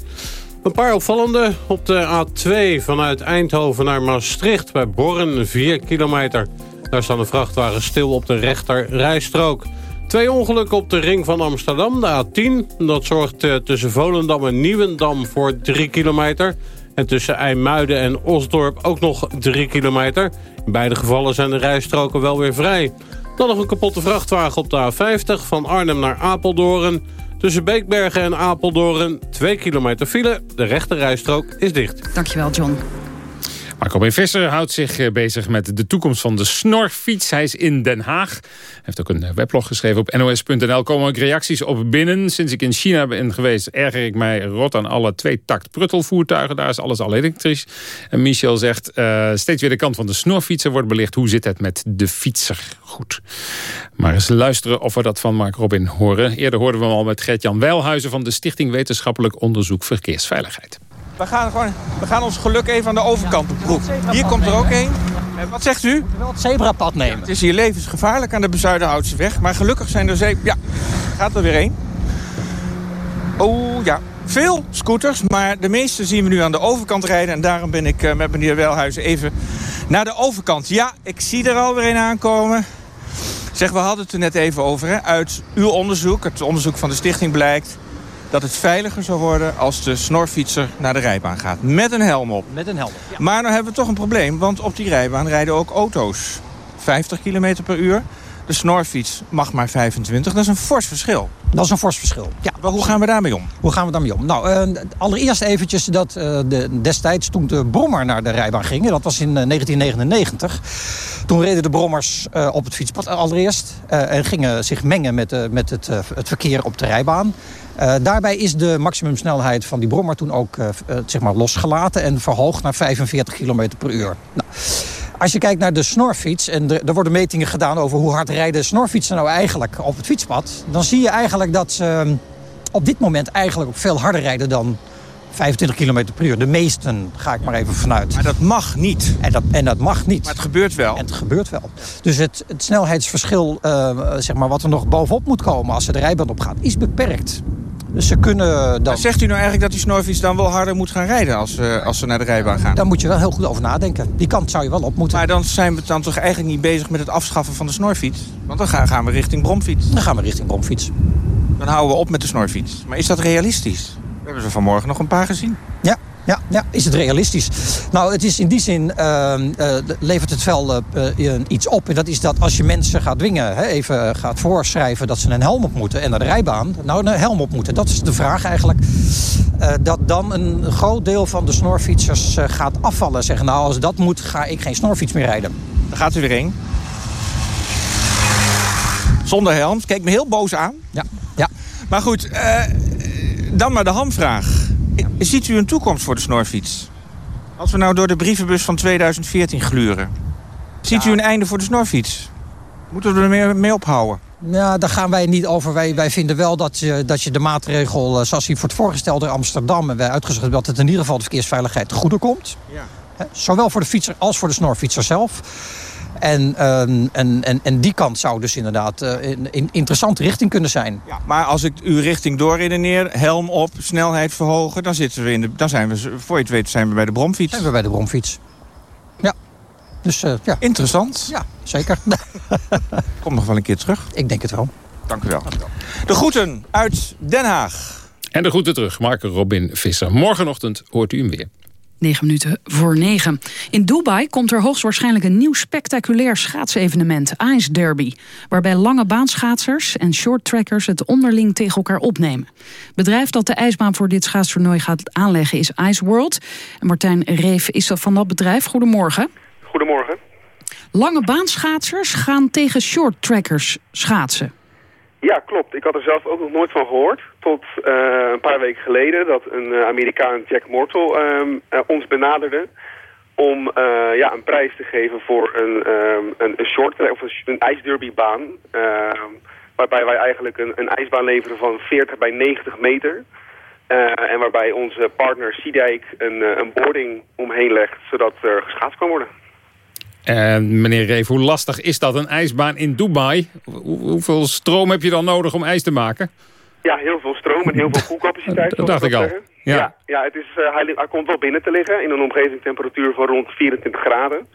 Een paar opvallende op de A2 vanuit Eindhoven naar Maastricht... bij Borren, 4 kilometer. Daar staan de vrachtwagens stil op de rechter rijstrook. Twee ongelukken op de ring van Amsterdam, de A10. Dat zorgt uh, tussen Volendam en Nieuwendam voor 3 kilometer. En tussen IJmuiden en Osdorp ook nog 3 kilometer. In beide gevallen zijn de rijstroken wel weer vrij. Dan nog een kapotte vrachtwagen op de A50 van Arnhem naar Apeldoorn... Tussen Beekbergen en Apeldoorn 2 kilometer file. De rechte rijstrook is dicht. Dankjewel, John. Marco B. Visser houdt zich eh, bezig met de toekomst van de snorfiets. Hij is in Den Haag. Hij heeft ook een eh, weblog geschreven op nos.nl. komen ook reacties op binnen. Sinds ik in China ben geweest erger ik mij rot aan alle twee-takt pruttelvoertuigen. Daar is alles al elektrisch. En Michel zegt uh, steeds weer de kant van de snorfietser wordt belicht. Hoe zit het met de fietser? Goed. Maar eens luisteren of we dat van Mark Robin horen. Eerder hoorden we hem al met Gert-Jan Wijlhuizen van de Stichting Wetenschappelijk Onderzoek Verkeersveiligheid. We gaan, gewoon, we gaan ons geluk even aan de overkant beproeven. Hier komt er ook een. Eh, Wat zegt u? wel het zebrapad nemen. Het is hier levensgevaarlijk aan de Bezuidenhoutse weg. Maar gelukkig zijn er zeep... Ja, gaat er weer één. Oh ja, veel scooters. Maar de meeste zien we nu aan de overkant rijden. En daarom ben ik eh, met meneer Welhuizen even naar de overkant. Ja, ik zie er alweer een aankomen. Zeg, we hadden het er net even over. Hè? Uit uw onderzoek, het onderzoek van de stichting blijkt... dat het veiliger zou worden als de snorfietser naar de rijbaan gaat. Met een helm op. Met een helm. Maar nu hebben we toch een probleem, want op die rijbaan rijden ook auto's. 50 km per uur. De snorfiets mag maar 25. Dat is een fors verschil. Dat is een fors verschil. Ja. Maar hoe gaan we daarmee om? Hoe gaan we daarmee om? Nou, eh, allereerst eventjes dat eh, de, destijds toen de brommer naar de rijbaan ging... dat was in eh, 1999... Toen reden de brommers eh, op het fietspad allereerst... eh, en gingen zich mengen met, eh, met het, eh, het verkeer op de rijbaan. Eh, daarbij is de maximumsnelheid van die brommer toen ook eh, eh, zeg maar losgelaten... en verhoogd naar 45 km per uur. Nou, als je kijkt naar de snorfiets, en er, er worden metingen gedaan over hoe hard rijden snorfietsen nou eigenlijk op het fietspad, dan zie je eigenlijk dat ze eh, op dit moment eigenlijk ook veel harder rijden dan 25 km per uur. De meesten ga ik maar even vanuit. Maar dat mag niet. En dat, en dat mag niet. Maar het gebeurt wel. En het gebeurt wel. Dus het, het snelheidsverschil, zeg maar, wat er nog bovenop moet komen als ze de rijbaan op gaat, is beperkt. Dus ze kunnen dan... Zegt u nou eigenlijk dat die snorfiets dan wel harder moet gaan rijden als, eh, als ze naar de rijbaan gaan? Daar moet je wel heel goed over nadenken. Die kant zou je wel op moeten. Maar dan zijn we dan toch eigenlijk niet bezig met het afschaffen van de snorfiets? Want dan gaan, gaan we richting bromfiets. Dan gaan we richting bromfiets. Dan houden we op met de snorfiets. Maar is dat realistisch? We hebben ze vanmorgen nog een paar gezien. Ja, ja, ja, is het realistisch? Nou, het is in die zin uh, uh, levert het wel uh, iets op. En dat is dat als je mensen gaat dwingen, hè, even gaat voorschrijven dat ze een helm op moeten en naar de rijbaan, nou een helm op moeten. Dat is de vraag eigenlijk. Uh, dat dan een groot deel van de snorfietsers uh, gaat afvallen. Zeggen, nou, als dat moet, ga ik geen snorfiets meer rijden. Daar gaat u weer heen. Zonder helm. Kijk me heel boos aan. Ja. ja. Maar goed, uh, dan maar de hamvraag. Ziet u een toekomst voor de snorfiets? Als we nou door de brievenbus van 2014 gluren. Ziet ja. u een einde voor de snorfiets? Moeten we er mee, mee ophouden? Ja, daar gaan wij niet over. Wij, wij vinden wel dat je, dat je de maatregel, zoals die wordt voorgesteld door Amsterdam... en wij uitgezocht dat het in ieder geval de verkeersveiligheid te goede komt. Ja. Zowel voor de fietser als voor de snorfietser zelf. En, um, en, en, en die kant zou dus inderdaad uh, in, in interessante richting kunnen zijn. Ja, maar als ik uw richting doorredeneer, helm op, snelheid verhogen... dan, zitten we in de, dan zijn we, voor je het weet, zijn we bij de bromfiets. Zijn we bij de bromfiets. Ja. Dus, uh, ja. Interessant. Ja, zeker. [laughs] Kom nog wel een keer terug. Ik denk het wel. Dank u wel. De groeten uit Den Haag. En de groeten terug, Marco Robin Visser. Morgenochtend hoort u hem weer. 9 minuten voor 9. In Dubai komt er hoogstwaarschijnlijk een nieuw spectaculair schaatsevenement, Ice Derby, waarbij lange baanschaatsers en shorttrackers het onderling tegen elkaar opnemen. Bedrijf dat de ijsbaan voor dit schaatstoernooi gaat aanleggen is Ice World. En Martijn Reef is van dat bedrijf. Goedemorgen. Goedemorgen. Lange baanschaatsers gaan tegen shorttrackers schaatsen. Ja, klopt. Ik had er zelf ook nog nooit van gehoord. Tot uh, een paar weken geleden dat een uh, Amerikaan, Jack Mortel, um, uh, ons benaderde om ja, een prijs te geven voor een, um, een, een of een, een ijsderbybaan. Ehm, waarbij wij eigenlijk een, een ijsbaan leveren van 40 bij 90 meter. en waarbij onze partner Siedijk een, een boarding omheen legt, zodat er geschaatst kan worden. En meneer Reef, hoe lastig is dat, een ijsbaan in Dubai? Hoe, hoeveel stroom heb je dan nodig om ijs te maken? Ja, heel veel stroom en heel veel koelcapaciteit. [laughs] Dat dacht ik al. Ja. ja, ja, het is, uh, hij, hij, komt wel binnen te liggen in een omgevingstemperatuur van rond 24 graden.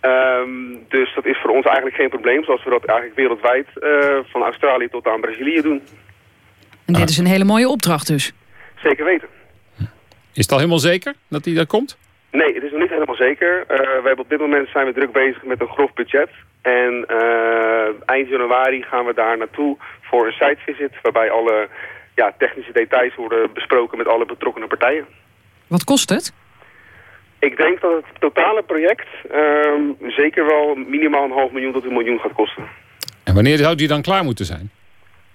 Um, dus dat is voor ons eigenlijk geen probleem, zoals we dat eigenlijk wereldwijd uh, van Australië tot aan Brazilië doen. En dit is een hele mooie opdracht dus? Zeker weten. Is het al helemaal zeker dat hij daar komt? Nee, het is nog niet helemaal zeker. Uh, we hebben op dit moment zijn we druk bezig met een grof budget. En uh, eind januari gaan we daar naartoe voor een site visit... waarbij alle ja, technische details worden besproken met alle betrokkenen partijen. Wat kost het? Ik denk dat het totale project uh, zeker wel minimaal een half miljoen tot een miljoen gaat kosten. En wanneer zou die dan klaar moeten zijn?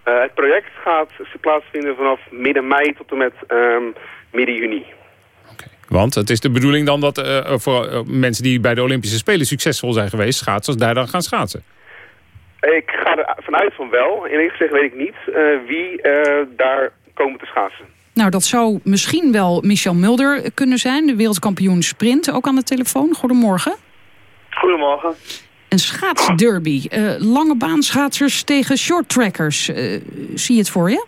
Uh, het project gaat plaatsvinden vanaf midden mei tot en met um, midden juni. Want het is de bedoeling dan dat uh, voor uh, mensen die bij de Olympische Spelen succesvol zijn geweest, schaatsers, daar dan gaan schaatsen. Ik ga er vanuit van wel. In eerlijk gezegd weet ik niet uh, wie daar komen te schaatsen. Nou, dat zou misschien wel Michel Mulder kunnen zijn, de wereldkampioen sprint. Ook aan de telefoon. Goedemorgen. Goedemorgen. Een schaatsderby. Uh, lange baanschaatsers tegen shorttrackers. Uh, zie je het voor je?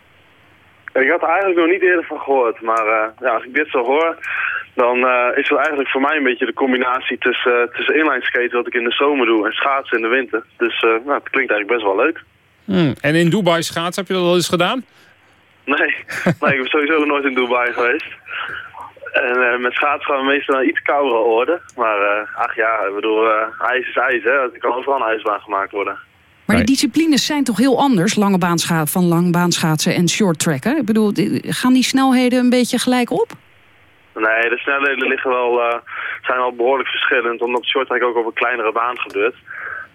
Ik had er eigenlijk nog niet eerder van gehoord. Maar uh, ja, als ik dit zo hoor, dan is het eigenlijk voor mij een beetje de combinatie tussen, tussen inline skaten wat ik in de zomer doe en schaatsen in de winter. Dus nou, het klinkt eigenlijk best wel leuk. Hmm. En in Dubai schaatsen, heb je dat al eens gedaan? Nee, [laughs] nee ik ben sowieso nooit in Dubai geweest. En uh, met schaatsen gaan we meestal naar iets koudere orde. Maar uh, ach ja, ik bedoel, uh, ijs is ijs, hè. Er kan overal een ijsbaan gemaakt worden. Maar de disciplines zijn toch heel anders, lange baanscha van langbaanschaatsen en shorttracken? Ik bedoel, gaan die snelheden een beetje gelijk op? Nee, de snelheden liggen wel, zijn wel behoorlijk verschillend, omdat shorttrack ook op een kleinere baan gebeurt.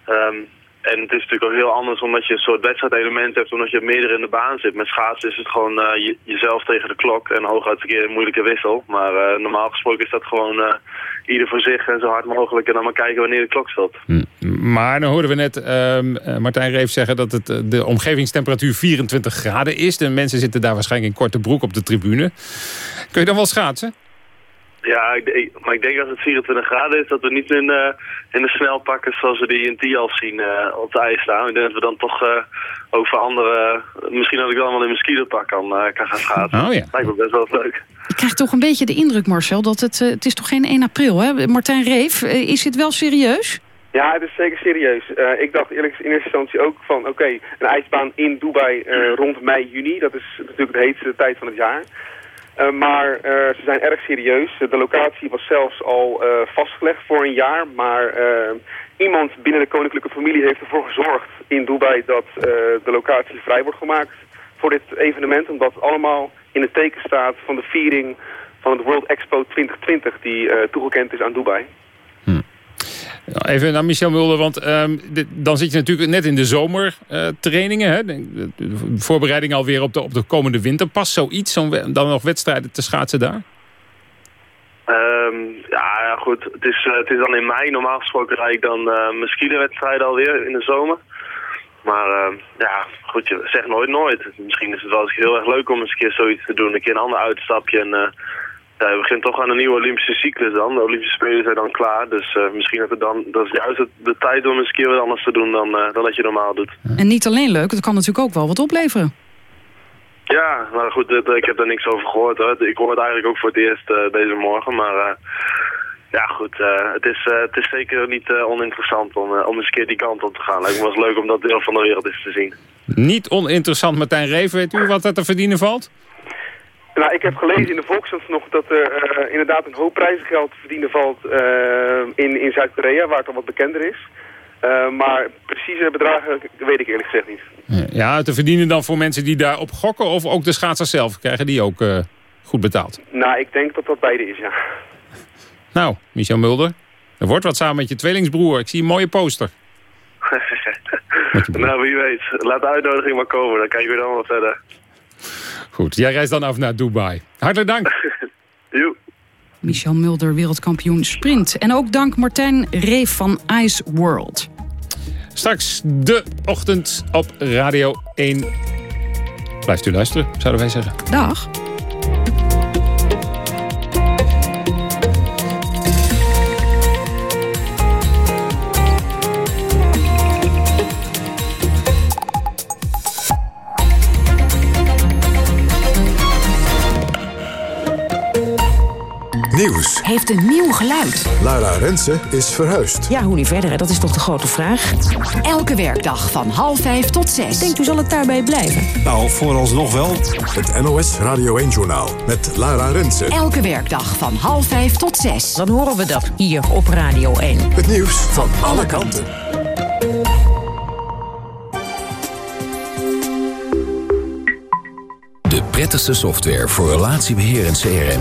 Um, en het is natuurlijk ook heel anders omdat je een soort wedstrijdelement hebt, omdat je meerdere in de baan zit. Met schaatsen is het gewoon uh, jezelf tegen de klok en hooguit een keer een moeilijke wissel. Maar uh, normaal gesproken is dat gewoon ieder voor zich en zo hard mogelijk en dan maar kijken wanneer de klok stopt. Hm. Maar dan hoorden we net ehm, Martijn Reef zeggen dat het, de omgevingstemperatuur 24 graden is. De mensen zitten daar waarschijnlijk in korte broek op de tribune. Kun je dan wel schaatsen? Ja, ik, maar ik denk als het 24 graden is, dat we niet in, uh, in de snelpakken zoals we die in Tialf zien uh, op het ijs staan. Ik denk dat we dan toch uh, ook voor andere, misschien dat ik dan wel in mijn skidopak kan, kan gaan schaatsen. Oh ja. Lijkt me best wel leuk. Ik krijg toch een beetje de indruk, Marcel, dat het, het is toch geen 1 april, hè? Martijn Reef, is dit wel serieus? Ja, het is zeker serieus. ik dacht eerlijk in eerste instantie ook van, oké, een ijsbaan in Dubai rond mei, juni. Dat is natuurlijk de heetste tijd van het jaar. Uh, maar uh, ze zijn erg serieus. De locatie was zelfs al uh, vastgelegd voor een jaar. Maar iemand binnen de koninklijke familie heeft ervoor gezorgd in Dubai dat de locatie vrij wordt gemaakt voor dit evenement. Omdat het allemaal in het teken staat van de viering van het World Expo 2020 die toegekend is aan Dubai. Even naar Michel Mulder, want um, dan zit je natuurlijk net in de zomertrainingen. De, de, voorbereiding alweer op de, op de komende winter. Past zoiets, om dan nog wedstrijden te schaatsen daar? Um, ja, goed. Het is, uh, het is dan in mei. Normaal gesproken rijd ik dan uh, mijn skierwedstrijden alweer in de zomer. Maar uh, ja, goed, je zegt nooit nooit. Misschien is het wel eens heel erg leuk om eens een keer zoiets te doen. Een keer een ander uitstapje en ja, je begint toch aan een nieuwe Olympische cyclus dan. De Olympische Spelen zijn dan klaar. Dus uh, misschien dat, het dan, dat is juist de tijd om eens een keer wat anders te doen dan, uh, dan dat je normaal doet. En niet alleen leuk, het kan natuurlijk ook wel wat opleveren. Ja, maar goed, ik heb daar niks over gehoord. Hoor. Ik hoor het eigenlijk ook voor het eerst uh, deze morgen. Maar ja, goed, het, is, het is zeker niet oninteressant om, om eens een keer die kant op te gaan. Lijkt me wel leuk om dat deel van de wereld eens te zien. Niet oninteressant, Martijn Reven. Weet u wat er te verdienen valt? Nou, ik heb gelezen in de Volkskrant nog dat er uh, inderdaad een hoop prijzengeld te verdienen valt uh, in, in Zuid-Korea, waar het al wat bekender is. Uh, maar precieze bedragen weet ik eerlijk gezegd niet. Ja, te verdienen dan voor mensen die daarop gokken of ook de schaatsers zelf? Krijgen die ook goed betaald? Nou, ik denk dat dat beide is, ja. Nou, Michel Mulder, er wordt wat samen met je tweelingsbroer. Ik zie een mooie poster. [laughs] nou, wie weet. Laat de uitnodiging maar komen, dan kijken we dan wel verder. Goed, jij reist dan af naar Dubai. Hartelijk dank. [laughs] Jo. Michel Mulder, wereldkampioen sprint. En ook dank Martijn Reef van Ice World. Straks de ochtend op Radio 1. Blijft u luisteren, zouden wij zeggen. Dag. Nieuws. Heeft een nieuw geluid. Lara Rensen is verhuisd. Ja, hoe nu verder, dat is toch de grote vraag. Elke werkdag van half vijf tot zes. Denkt u zal het daarbij blijven? Nou, vooralsnog wel. Het NOS Radio 1-journaal met Lara Rensen. Elke werkdag van half vijf tot zes. Dan horen we dat hier op Radio 1. Het nieuws van alle kanten. De prettigste software voor relatiebeheer en CRM